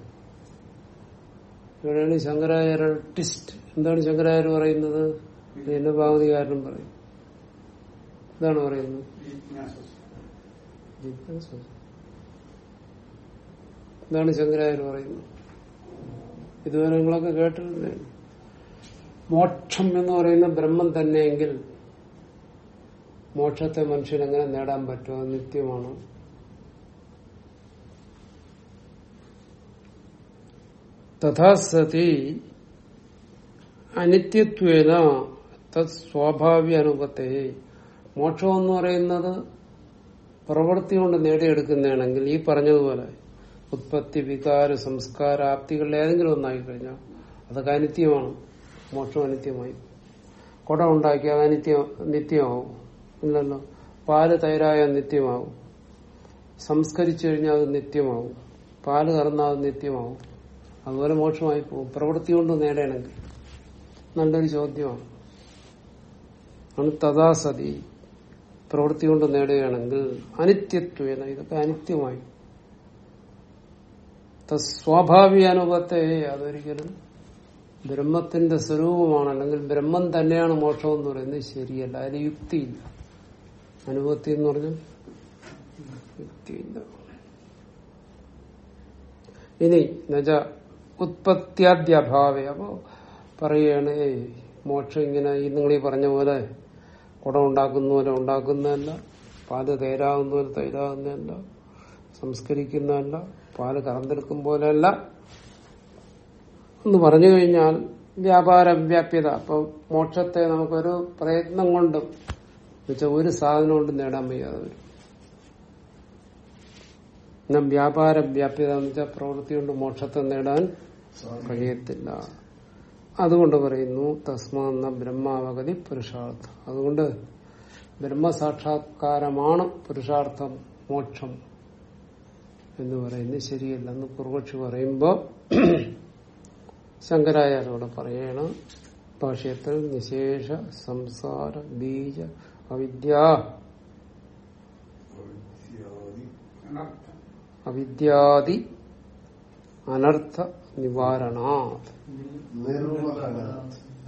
ഇവിടെയാണ് ശങ്കരാചാര്യ ടിസ്റ്റ്. എന്താണ് ശങ്കരാചാര്യ പറയുന്നത്? എന്നെ ഭാഗവതികാരനും പറയും. എന്താണ് പറയുന്നത്. എന്താണ് ശങ്കരാചാര്യ പറയുന്നത്. ഇതുവരെ നിങ്ങളൊക്കെ കേട്ടിട്ടില്ലേ? മോക്ഷം എന്ന് പറയുന്ന ബ്രഹ്മം തന്നെയെങ്കിൽ മോക്ഷത്തെ മനുഷ്യൻ എങ്ങനെ നേടാൻ പറ്റുമോ നിത്യമാണ്? തഥാ സതി അനിത്യത്വേന തത് സ്വാഭാവിക അനുഭവത്തെ മോക്ഷം എന്ന് പറയുന്നത് പ്രവൃത്തി കൊണ്ട് നേടിയെടുക്കുന്നതാണെങ്കിൽ ഈ പറഞ്ഞതുപോലെ ഉത്പത്തി വികാര സംസ്കാര ആപ്തികളിൽ ഏതെങ്കിലും ഒന്നായി കഴിഞ്ഞാൽ അതൊക്കെ അനിത്യമാണ്. മോക്ഷം അനിത്യമായി. കുടം ഉണ്ടാക്കി അത് അനിത്യ നിത്യമാവും. ഇല്ലല്ലോ? പാൽ തൈരായ നിത്യമാവും. സംസ്കരിച്ചു കഴിഞ്ഞാൽ അത് നിത്യമാവും. പാൽ കറന്നാൽ അത് നിത്യമാവും. അതുപോലെ മോക്ഷമായി പോകും. പ്രവൃത്തി കൊണ്ട് നേടണമെങ്കിൽ നല്ലൊരു ചോദ്യമാണ്. തഥാസതി പ്രവൃത്തി കൊണ്ട് നേടുകയാണെങ്കിൽ അനിത്യത്വേന ഇതൊക്കെ അനിത്യമായി. സ്വാഭാവിക അനുഭവത്തെ അതൊരിക്കലും ബ്രഹ്മത്തിന്റെ സ്വരൂപമാണ്. അല്ലെങ്കിൽ ബ്രഹ്മം തന്നെയാണ് മോക്ഷം എന്ന് പറയുന്നത്. ശരിയല്ല. അതിന് യുക്തിയില്ല. അനുഭവത്തി എന്ന് പറഞ്ഞാൽ യുക്തിയില്ല. ഇനി എന്നുവെച്ച ഉത്പത്യാദ്യഭാവേ അപ്പോ പറയാണ് മോക്ഷം ഇങ്ങനെ ഈ നിങ്ങൾ ഈ പറഞ്ഞ പോലെ കുടം ഉണ്ടാക്കുന്ന പോലെ ഉണ്ടാക്കുന്നതല്ല. പാൽ തേരാകുന്ന പോലെ തൈരാകുന്നതല്ല സംസ്കരിക്കുന്നതല്ല. പാൽ കറന്തെടുക്കും പോലെയല്ല. എന്ന് പറഞ്ഞു കഴിഞ്ഞാൽ വ്യാപാര വ്യാപ്യത. അപ്പൊ മോക്ഷത്തെ നമുക്കൊരു പ്രയത്നം കൊണ്ടും എന്നുവെച്ചാൽ ഒരു സാധനം കൊണ്ടും നേടാൻ വയ്യാതെ വരും. പിന്നെ വ്യാപാര വ്യാപ്യത എന്ന് വെച്ചാൽ പ്രവൃത്തി കൊണ്ട് മോക്ഷത്തെ നേടാൻ കഴിയത്തില്ല. അതുകൊണ്ട് പറയുന്നു തസ്മാന്ന ബ്രഹ്മാവഗതി പുരുഷാർത്ഥം. അതുകൊണ്ട് ബ്രഹ്മസാക്ഷാത്കാരമാണ് പുരുഷാർത്ഥം മോക്ഷം എന്ന് പറയുന്നത്. ശരിയല്ലെന്ന് പൂർവക്ഷി പറയുമ്പോ ശങ്കരാചാര്യോടെ പറയണം ഭാഷ്യത്തിൽ നിശേഷ സംസാര ബീജ അവിദ്യ. അവിദ്യാദി അനർത്ഥ നിവാരണ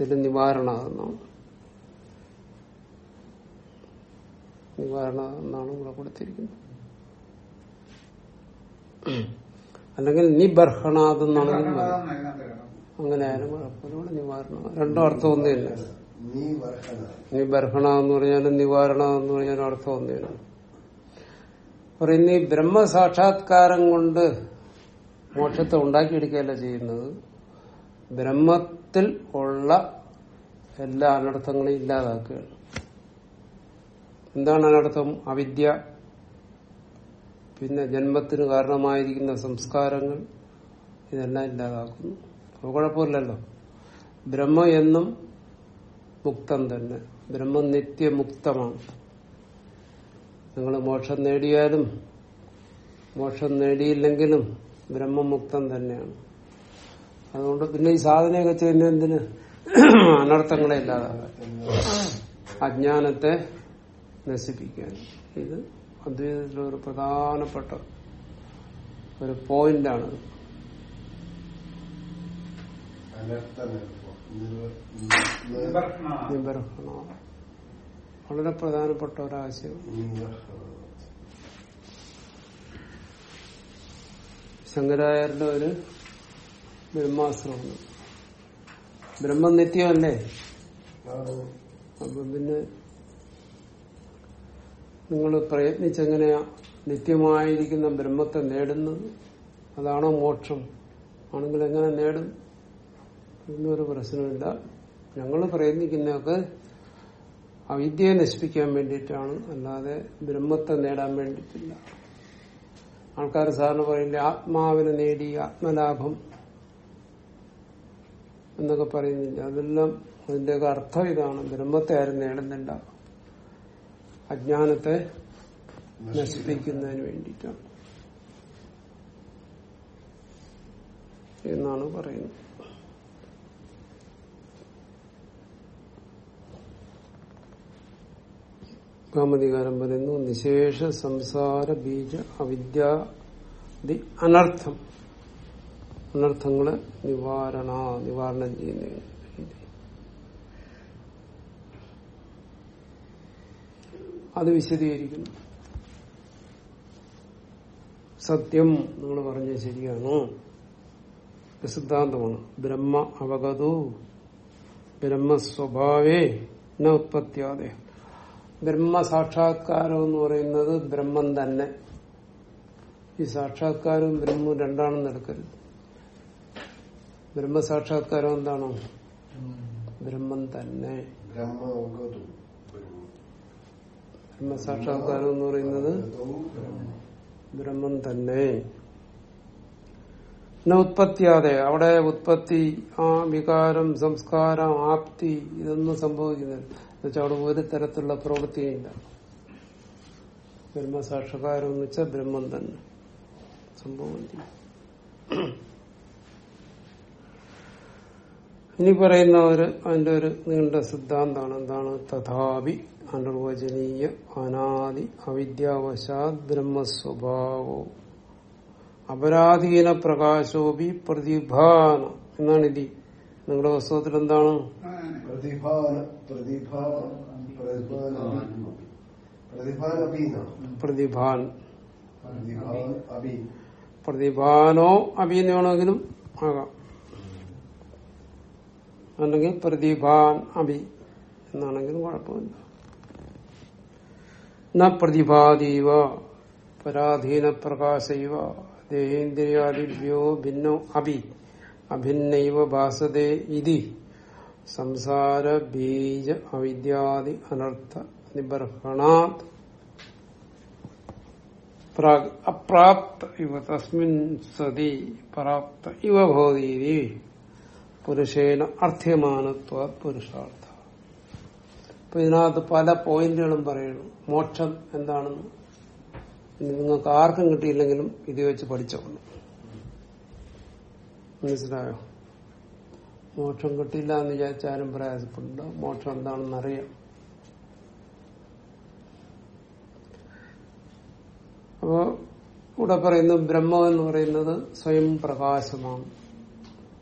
ഇതിന്റെ ഇതിൽ നിവാരണ എന്നാണ് ഇവിടെ കൊടുത്തിരിക്കുന്നത്. അല്ലെങ്കിൽ നിബർഹണാദ് എന്നാണെങ്കിൽ. അങ്ങനെ ആയാലും കുഴപ്പമില്ല. നിവാരണ രണ്ടും അർത്ഥം ഒന്നേ നിബർഹണ. എന്ന് പറഞ്ഞാലും നിവാരണ എന്ന് പറഞ്ഞാലും അർത്ഥം ഒന്നേ പറയുന്ന ഈ ബ്രഹ്മസാക്ഷാത്കാരം കൊണ്ട് മോക്ഷത്തെ ഉണ്ടാക്കിയെടുക്കുകയല്ല ചെയ്യുന്നത്. ബ്രഹ്മത്തിൽ ഉള്ള എല്ലാ അനർത്ഥങ്ങളെയും ഇല്ലാതാക്കുകയാണ്. എന്താണ് അനർത്ഥം? അവിദ്യ. പിന്നെ ജന്മത്തിന് കാരണമായിരിക്കുന്ന സംസ്കാരങ്ങൾ ഇതെല്ലാം ഇല്ലാതാക്കുന്നു. അപ്പോൾ കുഴപ്പമില്ലല്ലോ. ബ്രഹ്മ എന്നും മുക്തം തന്നെ. ബ്രഹ്മം നിത്യമുക്തമാണ്. നിങ്ങൾ മോക്ഷം നേടിയാലും മോക്ഷം നേടിയില്ലെങ്കിലും ബ്രഹ്മമുക്തം തന്നെയാണ്. അതുകൊണ്ട് പിന്നെ ഈ സാധനയൊക്കെ ചെയ്യുന്ന എന്തിന്? അനർത്ഥങ്ങളെ ഇല്ലാതാകാൻ അജ്ഞാനത്തെ നശിപ്പിക്കാൻ. ഇത് അദ്വൈതത്തിലെ ഒരു പ്രധാനപ്പെട്ട ഒരു പോയിന്റാണ്. നിബർഹണ. വളരെ പ്രധാനപ്പെട്ട ഒരാശയം. ശങ്കരായരുടെ ഒരു ബ്രഹ്മാശ്രമം ബ്രഹ്മം നിത്യമല്ലേ അപ്പൊ പിന്നെ നിങ്ങൾ പ്രയത്നിച്ചെങ്ങനെയാ നിത്യമായിരിക്കുന്ന ബ്രഹ്മത്തെ നേടുന്നത്? അതാണോ മോക്ഷം? ആണെങ്കിൽ എങ്ങനെ നേടും? എന്നൊരു പ്രശ്നമില്ല. ഞങ്ങൾ പ്രയത്നിക്കുന്നതൊക്കെ അവിദ്യയെ നശിപ്പിക്കാൻ വേണ്ടിയിട്ടാണ്. അല്ലാതെ ബ്രഹ്മത്തെ നേടാൻ വേണ്ടിയിട്ടില്ല. ആൾക്കാർ സാറിന് പറയില്ലേ ആത്മാവിനെ നേടി ആത്മലാഭം എന്നൊക്കെ പറയുന്നില്ല. അതെല്ലാം അതിന്റെയൊക്കെ അർത്ഥം ഇതാണ്. ബ്രഹ്മത്തെ ആരും നേടുന്നില്ല. അജ്ഞാനത്തെ നശിപ്പിക്കുന്നതിന് വേണ്ടിയിട്ടാണ്. എന്നാണ് പറയുന്നത്. കാമധികാരം പറയുന്നു നിശേഷ സംസാര ബീജ അവിദ്യ അനർത്ഥം. അനർത്ഥങ്ങളെ നിവാരണ നിവാരണം ചെയ്യുന്ന. അത് വിശദീകരിക്കുന്നു. സത്യം നിങ്ങൾ പറഞ്ഞത് ശരിയാണ്. സിദ്ധാന്തമാണ്. ബ്രഹ്മ അവഗതു ബ്രഹ്മസ്വഭാവേ ന ഉത്പത്യാദേ. ബ്രഹ്മസാക്ഷാത്കാരം എന്ന് പറയുന്നത് ബ്രഹ്മം തന്നെ. ഈ സാക്ഷാത്കാരവും ബ്രഹ്മവും രണ്ടാണെന്ന് എടുക്കരുത്. ബ്രഹ്മസാക്ഷാത്കാരം എന്താണോ? ബ്രഹ്മം തന്നെ. ബ്രഹ്മസാക്ഷാത്കാരം എന്ന് പറയുന്നത് ബ്രഹ്മം തന്നെ. ന ഉത്പത്തിയാതെ അവിടെ ഉത്പത്തി ആ വികാരം സംസ്കാരം ആപ്തി ഇതൊന്നും സംഭവിക്കുന്നില്ല. എന്നുവെച്ചാൽ അവിടെ ഒരു തരത്തിലുള്ള പ്രവൃത്തിയില്ല ബ്രഹ്മസാക്ഷകാരം എന്ന് വെച്ചാൽ ബ്രഹ്മം തന്നെ. സംഭവം ഇനി പറയുന്ന ഒരു അതിന്റെ ഒരു നീണ്ട സിദ്ധാന്തമാണ് എന്താണ്? തഥാപി അനിർവചനീയ അനാദി അവിദ്യാവശാത് ബ്രഹ്മസ്വഭാവോ. അപരാധീന പ്രകാശോപി പ്രതിഭാന. എന്നാണ് ഇതി നിങ്ങളുടെ പുസ്തകത്തിൽ എന്താണ്? പ്രതിഭാൻ പ്രതിഭാനോ അഭിനയാണെങ്കിലും ആകാം. അല്ലെങ്കിൽ പ്രതിഭാൻ അഭി എന്നാണെങ്കിലും കുഴപ്പമില്ല. ന പ്രതിഭാതീവ പരാധീന പ്രകാശൈവ ദേഹേന്ദ്രിയാദിഭ്യോ ഭിന്നോ അഭി. അഭിന്നൈവ ഭാസതേ ഇതി. സംസാര ബീജ അവിദ്യാദി അനർത്ഥ നിബർഹണാത്. അപ്രാപ്ത ഇവ തസ്മിൻ സതി പ്രാപ്ത ഇവ ഭവതീതി. പുരുഷേന അർത്ഥ്യമാനത്വ പുരുഷാർത്ഥ. അപ്പൊ ഇതിനകത്ത് പല പോയിന്റുകളും പറയുന്നു. മോക്ഷം എന്താണെന്ന്. നിങ്ങൾക്ക് ആർക്കും കിട്ടിയില്ലെങ്കിലും ഇത് വെച്ച് പഠിച്ചോളൂ. മനസ്സിലായോ? മോക്ഷം കിട്ടില്ല എന്ന് വിചാരിച്ചാലും പ്രയാസപ്പെടില്ല മോക്ഷം എന്താണെന്ന് അറിയാം അപ്പോ ഇവിടെ പറയുന്നു ബ്രഹ്മം എന്ന് പറയുന്നത് സ്വയം പ്രകാശമാണ്.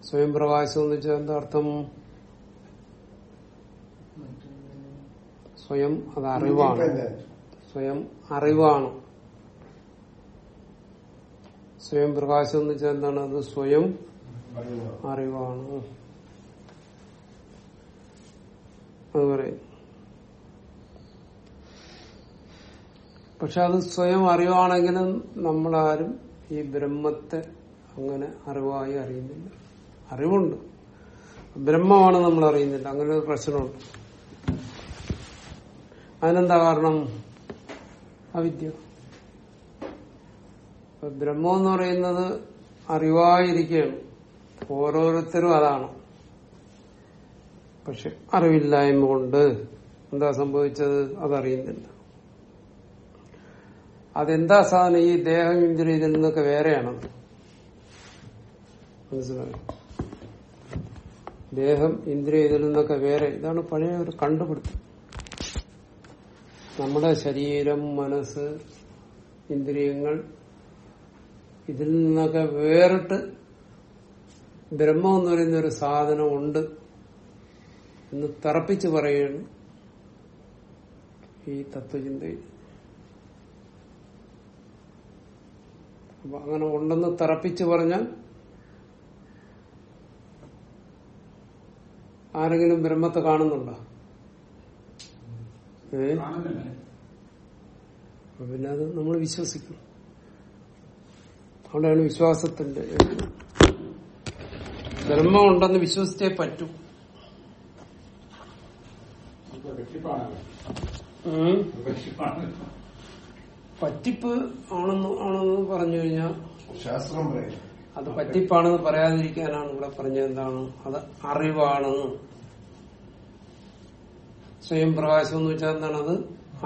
സ്വയം പ്രകാശം എന്ന് വെച്ചാൽ എന്താ അർത്ഥം? സ്വയം അത് അറിവാണ്. സ്വയം അറിവാണ്. സ്വയം പ്രകാശം എന്ന് വെച്ചാൽ എന്താണ്? അത് സ്വയം അറിവാണ്. അത് പറയും. പക്ഷെ അത് സ്വയം അറിവാണെങ്കിലും നമ്മളാരും ഈ ബ്രഹ്മത്തെ അങ്ങനെ അറിവായി അറിയുന്നില്ല. അറിവുണ്ട്. ബ്രഹ്മമാണ് നമ്മൾ അറിയുന്നില്ല. അങ്ങനെ ഒരു പ്രശ്നമുണ്ട്. അതിനെന്താ കാരണം? അവിദ്യ. ബ്രഹ്മം എന്ന് പറയുന്നത് അറിവായിരിക്കുകയാണ്. ഓരോരുത്തരും അതാണ്. പക്ഷെ അറിവില്ലായ്മ കൊണ്ട് എന്താ സംഭവിച്ചത് അതറിയുന്നില്ല. അതെന്താ സാധനം ഈ ദേഹം ഇന്ദ്രിയ ഇതിൽ നിന്നൊക്കെ വേറെയാണത് മനസ്സിലായി? ദേഹം ഇന്ദ്രിയ ഇതിൽ നിന്നൊക്കെ വേറെ. ഇതാണ് പഴയ ഒരു കണ്ടുപിടുത്തം. നമ്മുടെ ശരീരം മനസ്സ് ഇന്ദ്രിയങ്ങൾ ഇതിൽ നിന്നൊക്കെ വേറിട്ട് ബ്രഹ്മം എന്ന് പറയുന്ന ഒരു സാധനം ഉണ്ട് എന്ന് തറപ്പിച്ച് പറയുകയാണ് ഈ തത്വചിന്തയിൽ. അപ്പൊ അങ്ങനെ ഉണ്ടെന്ന് തറപ്പിച്ച് പറഞ്ഞാൽ ആരെങ്കിലും ബ്രഹ്മത്തെ കാണുന്നുണ്ടോ? ഏ? പിന്നെ അത് നമ്മൾ വിശ്വസിക്കും. അവിടെയാണ് വിശ്വാസത്തിന്റെ ബ്രഹ്മം ഉണ്ടെന്ന് വിശ്വസിച്ചേ പറ്റൂ. പറ്റിപ്പ് ആണെന്ന് ആണെന്ന് പറഞ്ഞു കഴിഞ്ഞാൽ ശാസ്ത്രം പറയും. അത് പറ്റിപ്പാണെന്ന് പറയാതിരിക്കാനാണ് ഇവിടെ പറഞ്ഞത് എന്താണ്? അത് അറിവാണെന്ന്. സ്വയം പ്രകാശം എന്ന് വെച്ചാൽ എന്താണ് അത്?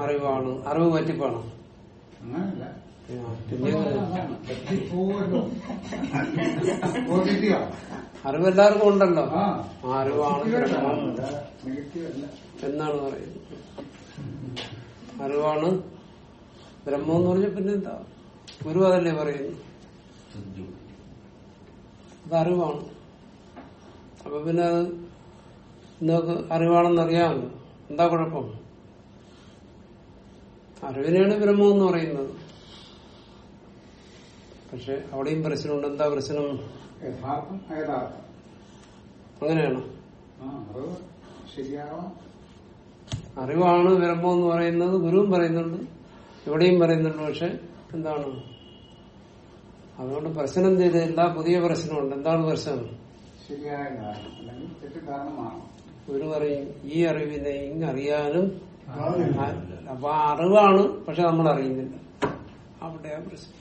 അറിവാണ്. അറിവ് പറ്റിപ്പാണ്? അങ്ങനല്ല പിന്നെ അറിവ് എല്ലാവർക്കും ഉണ്ടല്ലോ അറിവാണ് എന്നാണ് പറയുന്നത്? അറിവാണ്. ബ്രഹ്മം എന്ന് പറഞ്ഞ പിന്നെന്താ? ഗുരു അതല്ലേ പറയുന്നു അത് അറിവാണ്. അപ്പൊ പിന്നെ അത് നിങ്ങൾക്ക് അറിവാണെന്നറിയാമല്ലോ എന്താ കുഴപ്പം? അറിവിനെയാണ് ബ്രഹ്മം എന്ന് പറയുന്നത്. പക്ഷെ അവിടെയും പ്രശ്നമുണ്ട്. എന്താ പ്രശ്നം? യഥാർത്ഥം അയഥാർത്ഥം അങ്ങനെയാണ്? ആ അറിവ് ശരിയാവണം. അറിവാണ് വരുമ്പോ എന്ന് പറയുന്നത് ഗുരുവും പറയുന്നുണ്ട് ഇവിടെയും പറയുന്നുണ്ട് പക്ഷെ എന്താണ്? അതുകൊണ്ട് പ്രശ്നം ചെയ്തില്ല പുതിയ പ്രശ്നമുണ്ട്? എന്താണ് പ്രശ്നം? ശരിയായ ഗുരു പറയും ഈ അറിവിനെ ഇങ്ങറിയാനും അപ്പൊ ആ അറിവാണ് പക്ഷെ നമ്മൾ അറിയുന്നില്ല അവിടെയാ പ്രശ്നം.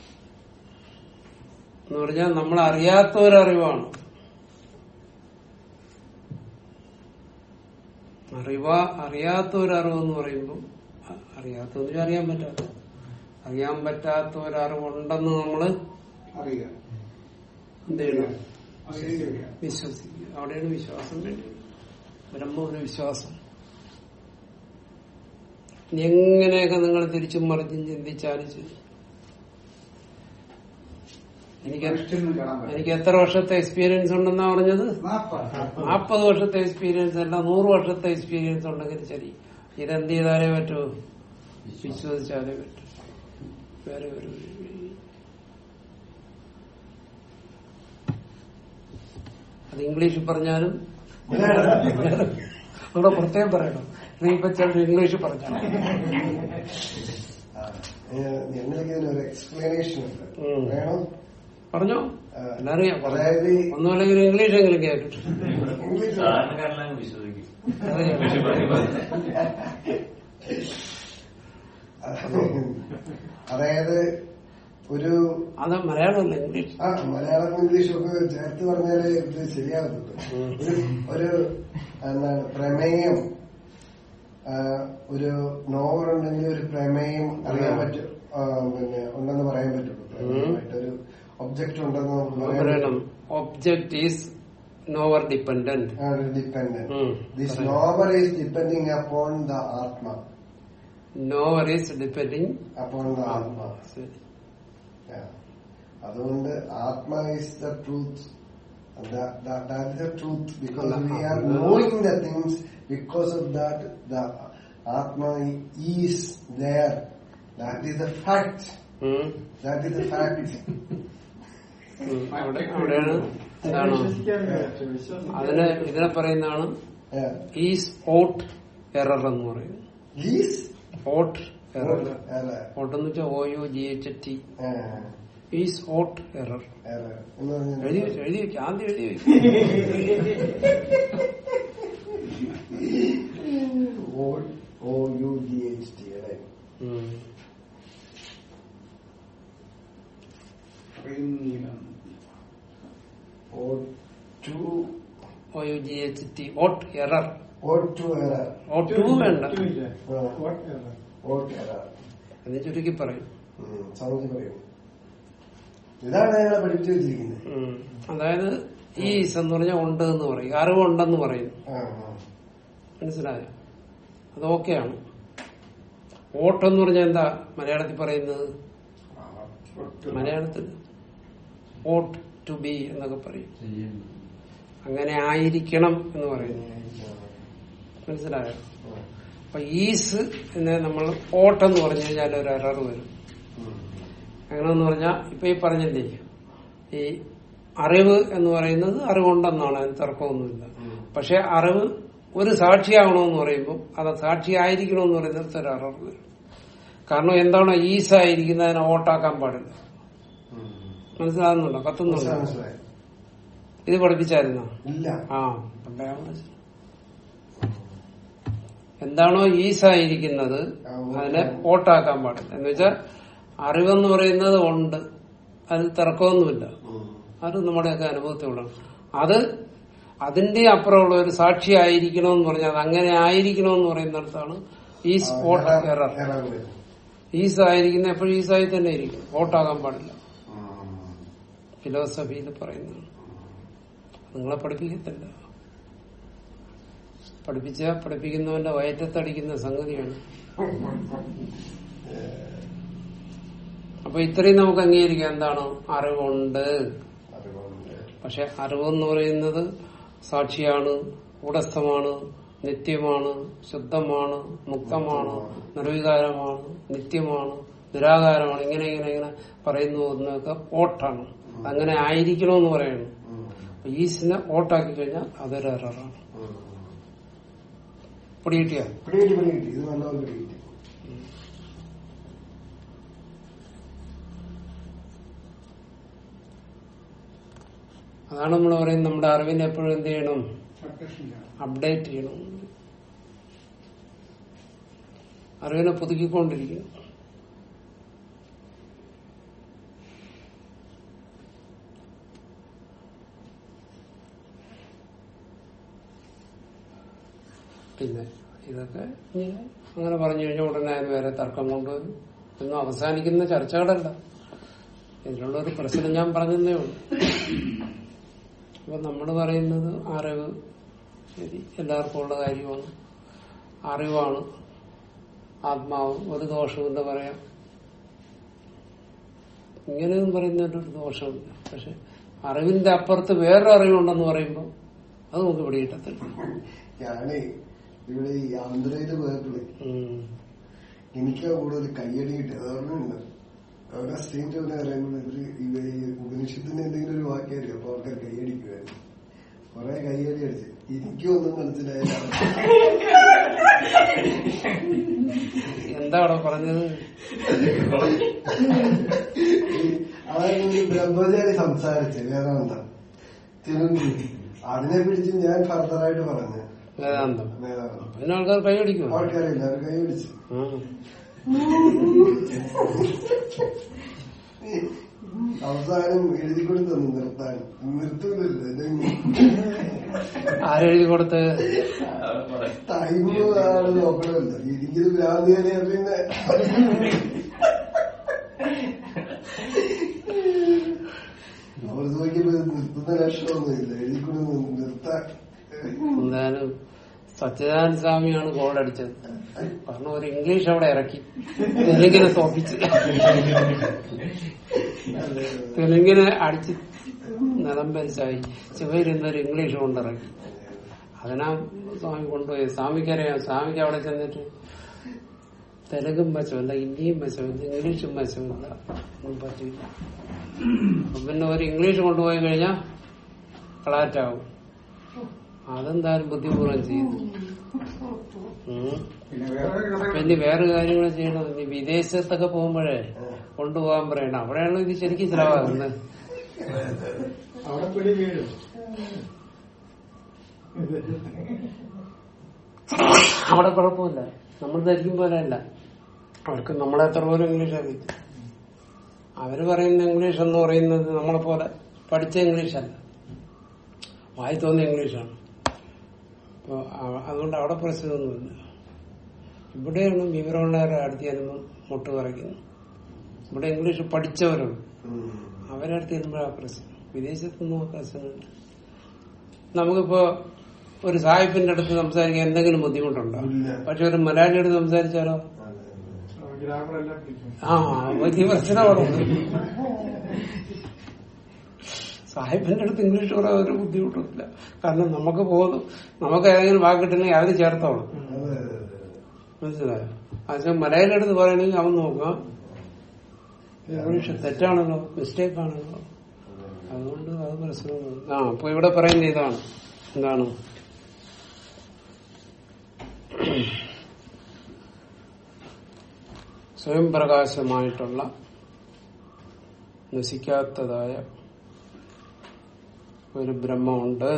എന്ന് പറഞ്ഞാൽ നമ്മൾ അറിയാത്ത ഒരറിവാണ് അറിവ അറിയാത്ത ഒരറിവ് എന്ന് പറയുമ്പോൾ അറിയാത്തതെന്ന് അറിയാൻ പറ്റാത്ത. അറിയാൻ പറ്റാത്ത ഒരറിവുണ്ടെന്ന് നമ്മൾ അറിയുക. എന്ത് ചെയ്യണം വിശ്വസിക്കുക. അവിടെയാണ് വിശ്വാസം വേണ്ടത്. ബ്രഹ്മ ഒരു വിശ്വാസം എങ്ങനെയൊക്കെ നിങ്ങൾ തിരിച്ചും മറിച്ചും ചിന്തിച്ചാലും ശരി. എനിക്ക് എനിക്ക് എത്ര വർഷത്തെ എക്സ്പീരിയൻസ് ഉണ്ടെന്നാ പറഞ്ഞത്? നാപ്പത് വർഷത്തെ എക്സ്പീരിയൻസ് അല്ല നൂറ് വർഷത്തെ എക്സ്പീരിയൻസ് ഉണ്ടെങ്കിൽ ശരി. ഇതെന്ത് ചെയ്താലേ പറ്റൂ? വിശ്വസിച്ചാലേ പറ്റൂ. വേറെ ഒരു അത് ഇംഗ്ലീഷിൽ പറഞ്ഞാലും നമ്മുടെ പ്രത്യേകം പറയണം. നീ ഇപ്പൊ ചിലർ ഞങ്ങൾക്ക് ഇതിനൊരു എക്സ്പ്ലനേഷൻ ഉണ്ട്. വേണം പറഞ്ഞോ? എന്നറിയാം ഒന്നുമല്ലെങ്കിൽ ഇംഗ്ലീഷ് എങ്കിലും കേട്ടിട്ട്. അതായത് ഒരു അത് മലയാളം ഇംഗ്ലീഷ്. ആ മലയാളം ഇംഗ്ലീഷും ഒക്കെ ചേർത്ത് പറഞ്ഞാൽ ഇത് ശരിയാകുന്നുണ്ട് ഒരു ഒരു എന്താണ് പ്രമേയം ഒരു നോവൽ ഉണ്ടെങ്കിൽ ഒരു പ്രമേയം അറിയാൻ പറ്റും. പിന്നെ ഉണ്ടെന്ന് പറയാൻ പറ്റുള്ളൂ പ്രമേയമായിട്ടൊരു ഒബ്ജക്റ്റ് ഉണ്ടെന്ന് നമുക്ക് പറയാൻ പറയണം object is knower dependent dependent ഉം. This novel is depending upon the atma knower is depending upon the atma Yeah. അതുകൊണ്ട് atma is the truth that is the truth because we are knowing the things because of that the atma is there that is the fact that is the fact അവിടെ അവിടെയാണ് അതിനെ അതിന് ഇതിനെ പറയുന്നതാണ് ഈ spot error എന്ന് പറയുന്നത് O ought error. അല്ല ഓട്ട് എന്ന് വെച്ചാൽ O U G H T is ought error. എഴുതി വെച്ചു എഴുതി വെച്ചു ആദ്യം എഴുതി വെച്ചു അല്ലേ U G H T ought error. എന്ന് ചുരുക്കി പറയും. ഇതാണ് ഞങ്ങളെ പഠിപ്പിച്ചു വെച്ചിരിക്കുന്നത്. അതായത് ഈ എന്ന് പറഞ്ഞാൽ ഉണ്ട് എന്ന് പറയും. അറിവുണ്ടെന്ന് പറയും. മനസ്സിലായോ? അത് ഓക്കെയാണ് ഓട്ടെന്ന് പറഞ്ഞാൽ എന്താ മലയാളത്തിൽ പറയുന്നത്? മലയാളത്തിൽ. ഓട്ട് ടു ബി എന്നൊക്കെ പറയും. അങ്ങനെ ആയിരിക്കണം എന്ന് പറയുന്നു. മനസ്സിലായോ? അപ്പൊ ഈസ് എന്ന് നമ്മൾ ഓട്ടെന്ന് പറഞ്ഞു കഴിഞ്ഞാൽ ഒരു എറർ വരും. എങ്ങനെന്ന് പറഞ്ഞാൽ ഇപ്പൊ ഈ പറഞ്ഞില്ലേ? ഈ അറിവ് എന്ന് പറയുന്നത് അറിവുണ്ടെന്നാണ് അതിന് തർക്കമൊന്നുമില്ല. പക്ഷെ അറിവ് ഒരു സാക്ഷിയാകണമെന്ന് പറയുമ്പോൾ അത് സാക്ഷിയായിരിക്കണമെന്ന് പറയുന്നിടത്ത് ഒരു അറിവ് വരും. കാരണം എന്താണ് ഈസ് അതിനെ ഓട്ടാക്കാൻ പാടില്ല. മനസ്സിലാകുന്നുണ്ടോ കത്തുന്നുണ്ടോ? ഇത് പഠിപ്പിച്ചായിരുന്നോ? ഇല്ല. ആ. എന്താണോ ഈസ് ആയിരിക്കുന്നത് അതിനെ ഓട്ടാക്കാൻ പാടില്ല. എന്ന് വെച്ചാൽ അറിവെന്ന് പറയുന്നത് ഉണ്ട്. അതിൽ തർക്കമൊന്നുമില്ല അത് നമ്മുടെയൊക്കെ അനുഭവത്തിലുള്ളതാണ് അത് അതിന്റെ അപ്പുറമുള്ള ഒരു സാക്ഷി ആയിരിക്കണമെന്ന് പറഞ്ഞാൽ അത് അങ്ങനെ ആയിരിക്കണമെന്ന് പറയുന്നിടത്താണ് ഈസ് ഓട്ട എറർ ഈസ് ആയിരിക്കുന്ന എപ്പോഴും ഈസായി തന്നെ ഇരിക്കും. ഓട്ടാകാൻ പാടില്ല. ഫിലോസഫിയിൽ പറയുന്നതാണ് നിങ്ങളെ പഠിപ്പിക്കത്തില്ല. പഠിപ്പിച്ച പഠിപ്പിക്കുന്നവന്റെ വയറ്റത്തടിക്കുന്ന സംഗതിയാണ്. അപ്പൊ ഇത്രയും നമുക്ക് അംഗീകരിക്കാം. എന്താണ്? അറിവുണ്ട്. പക്ഷെ അറിവെന്ന് പറയുന്നത് സാക്ഷിയാണ് ഉടസ്ഥമാണ് നിത്യമാണ് ശുദ്ധമാണ് മുക്തമാണ് നിർവികാരമാണ് നിത്യമാണ് നിരാകാരമാണ് ഇങ്ങനെ ഇങ്ങനെ ഇങ്ങനെ പറയുന്നു എന്നൊക്കെ ഓട്ടാണ്. അങ്ങനെ ആയിരിക്കണമെന്ന് പറയുന്നു ഈസിനെ ഓട്ടാക്കി കഴിഞ്ഞാൽ അതൊരു എററാണ് പിടികിട്ടിയ? അതാണ് നമ്മൾ പറയുന്നത് നമ്മുടെ അറിവിനെ എപ്പോഴും എന്ത് ചെയ്യണം? അപ്ഡേറ്റ് ചെയ്യണം. അറിവിനെ പുതുക്കിക്കൊണ്ടിരിക്കണം പിന്നെ ഇതൊക്കെ ഇങ്ങനെ അങ്ങനെ പറഞ്ഞു കഴിഞ്ഞാൽ ഉടനെ അത് വേറെ തർക്കം കൊണ്ടുവരും. ഇതൊന്നും അവസാനിക്കുന്ന ചർച്ചകളല്ല. ഇതിനുള്ള ഒരു പ്രശ്നം ഞാൻ പറഞ്ഞതേ ഉള്ളൂ. അപ്പൊ നമ്മൾ പറയുന്നത് അറിവ്. ശരി എല്ലാവർക്കും ഉള്ള കാര്യമാണ്. അറിവാണ്. ആത്മാവ്. ഒരു ദോഷമില്ല പറയാം. ഇങ്ങനെയൊന്നും പറയുന്നതിന്റെ ഒരു ദോഷമില്ല. പക്ഷെ അറിവിന്റെ അപ്പുറത്ത് വേറൊരു അറിവുണ്ടെന്ന് പറയുമ്പോൾ അത് നമുക്ക് പിടികിട്ടത്തില്ല. ഇവിടെ ഈ ആന്ധ്രയിൽ പോയപ്പോഴേ എനിക്ക് എനിക്ക് കൂടുതൽ കയ്യടി കിട്ടിയത് അതുകൊണ്ടുണ്ട് അവിടെ സ്റ്റേറ്റ് എന്ന് പറയുമ്പോൾ ഇവർ ഇവർ ഉപനിഷത്തിന്റെ എന്തെങ്കിലും ഒരു വാക്യായിരിക്കും അപ്പൊ അവർക്ക് കയ്യടിക്കുമായിരുന്നു കുറെ കയ്യടി അടിച്ച്. എനിക്കും ഒന്നും മനസ്സിലായില്ല. എന്താ അവിടെ പറഞ്ഞത് അതായത് ഒരു ബ്രഹ്മചാരി സംസാരിച്ച് വേറെ എന്താ തിരുമ്പി അതിനെ പിടിച്ച് ഞാൻ ഫർദറായിട്ട് പറഞ്ഞു. വേദാന്തം അതിന് ആൾക്കാർ കൈയടിക്കും ആൾക്കാരില്ല അവർ കൈയടിച്ച് അവസാനം എഴുതി കൊടുത്തു നിർത്താൻ. നിർത്തൂലല്ലോ ഇല്ലെങ്കിൽ ആരെഴുതി കൊടുത്ത് ടൈം ആണ് നോക്കണമല്ലോ. ഇരിക്കലും ഭ്രാന്തിയാലേ പിന്നെ. അവർ നോക്കിയപ്പോ നിർത്തുന്ന ലക്ഷണമൊന്നുമില്ല. കൊടുത്ത് നിർത്താൻ. എന്തായാലും സത്യനാരായണ സ്വാമിയാണ് ഗോളടിച്ചത് കാരണം ഒരു ഇംഗ്ലീഷ് അവിടെ ഇറക്കി. തെലുങ്കിനെ തോപ്പിച്ച് തെലുങ്കിനെ അടിച്ച് നിലമ്പരിച്ചായി ശിവയിരുന്നൊരു ഇംഗ്ലീഷ് കൊണ്ടിറക്കി അതിനാ സ്വാമി കൊണ്ടുപോയി സ്വാമിക്കറിയാം. സ്വാമിക്ക് അവിടെ ചെന്നിട്ട് തെലുങ്കും വശമല്ല ഹിന്ദിയും വശമില്ല ഇംഗ്ലീഷും വശമില്ല ഒന്നും പറ്റില്ല. പിന്നെ ഒരു ഇംഗ്ലീഷ് കൊണ്ടുപോയി കഴിഞ്ഞാൽ ഫ്ലാറ്റാവും അതെന്തായാലും ബുദ്ധിപൂർവം ചെയ്തു. പിന്നെ വേറെ കാര്യങ്ങൾ ചെയ്യണത് ഇനി വിദേശത്തൊക്കെ പോകുമ്പോഴേ കൊണ്ടുപോകാൻ പറയണം അവിടെയാണ് ഇത് ശരിക്കും ചിലവാകുന്നത്. അവിടെ കുഴപ്പമില്ല. നമ്മൾ ധരിക്കും പോലെയല്ല അവർക്ക് നമ്മളെ എത്ര പോലും ഇംഗ്ലീഷ് അറിയില്ല അവർ പറയുന്ന ഇംഗ്ലീഷ് എന്ന് പറയുന്നത് നമ്മളെ പോലെ പഠിച്ച ഇംഗ്ലീഷല്ല വായി തോന്നിയ ഇംഗ്ലീഷാണ്. അതുകൊണ്ട് അവിടെ പ്രശ്നമൊന്നുമില്ല. ഇവിടെയാണ് വിവരമുള്ളവരെ അടുത്ത് ചെല്ലുമ്പോൾ മുട്ട് പറയുന്നത് ഇവിടെ ഇംഗ്ലീഷ് പഠിച്ചവരുണ്ട്. അവരടുത്ത് ചെല്ലുമ്പോഴാണ് പ്രശ്നം. വിദേശത്തൊന്നും ആ പ്രശ്നമില്ല. നമുക്കിപ്പോ ഒരു സാഹിബിന്റെ അടുത്ത് സംസാരിക്കാൻ എന്തെങ്കിലും ബുദ്ധിമുട്ടുണ്ടോ? പക്ഷെ ഒരു മലയാളിയുടെ അടുത്ത് സംസാരിച്ചാലോ? ആ വലിയ പ്രശ്നമാണ്? സാഹിബിന്റെ അടുത്ത് ഇംഗ്ലീഷ് പറയാൻ ഒരു ബുദ്ധിമുട്ടില്ല കാരണം നമുക്ക് പോകുന്നു നമുക്ക് ഏതെങ്കിലും വാക്ക് കിട്ടണമെങ്കിൽ അവർ ചേർത്തോളും. മനസ്സിലായോ? അത് മലയാളിയുടെ അടുത്ത് പറയണമെങ്കിൽ അവൻ നോക്കാം ഇംഗ്ലീഷ് തെറ്റാണല്ലോ മിസ്റ്റേക്ക് ആണല്ലോ അതുകൊണ്ട് അത് പ്രശ്നമാണ് ആ അപ്പൊ ഇവിടെ പറയുന്ന ഇതാണ്. എന്താണ്? സ്വയം പ്രകാശമായിട്ടുള്ള നശിക്കാത്തതായ ഒരു ബ്രഹ്മമുണ്ട്.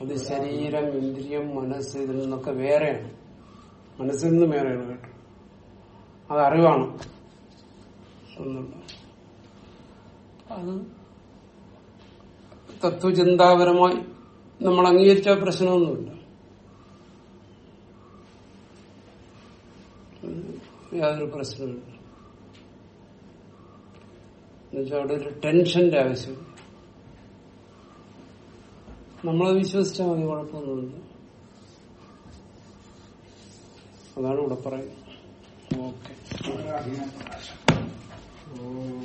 അത് ശരീരം ഇന്ദ്രിയം മനസ്സ് ഇതിൽ നിന്നൊക്കെ വേറെയാണ്. മനസ്സിൽ നിന്ന് വേറെയാണ് കേട്ടോ. അത് അറിവാണ്. അത് തത്വചിന്താപരമായി നമ്മൾ അംഗീകരിച്ച പ്രശ്നമൊന്നുമില്ല. യാതൊരു പ്രശ്നമില്ല എന്നുവെച്ചാൽ അവിടെ ഒരു ടെൻഷന്റെ ആവശ്യമില്ല. നമ്മളെ വിശ്വസിച്ചാൽ മതി കുഴപ്പമൊന്നുമില്ല. അതാണ് ഇവിടെ പറയുന്നത്. ഓക്കെ. ഓം.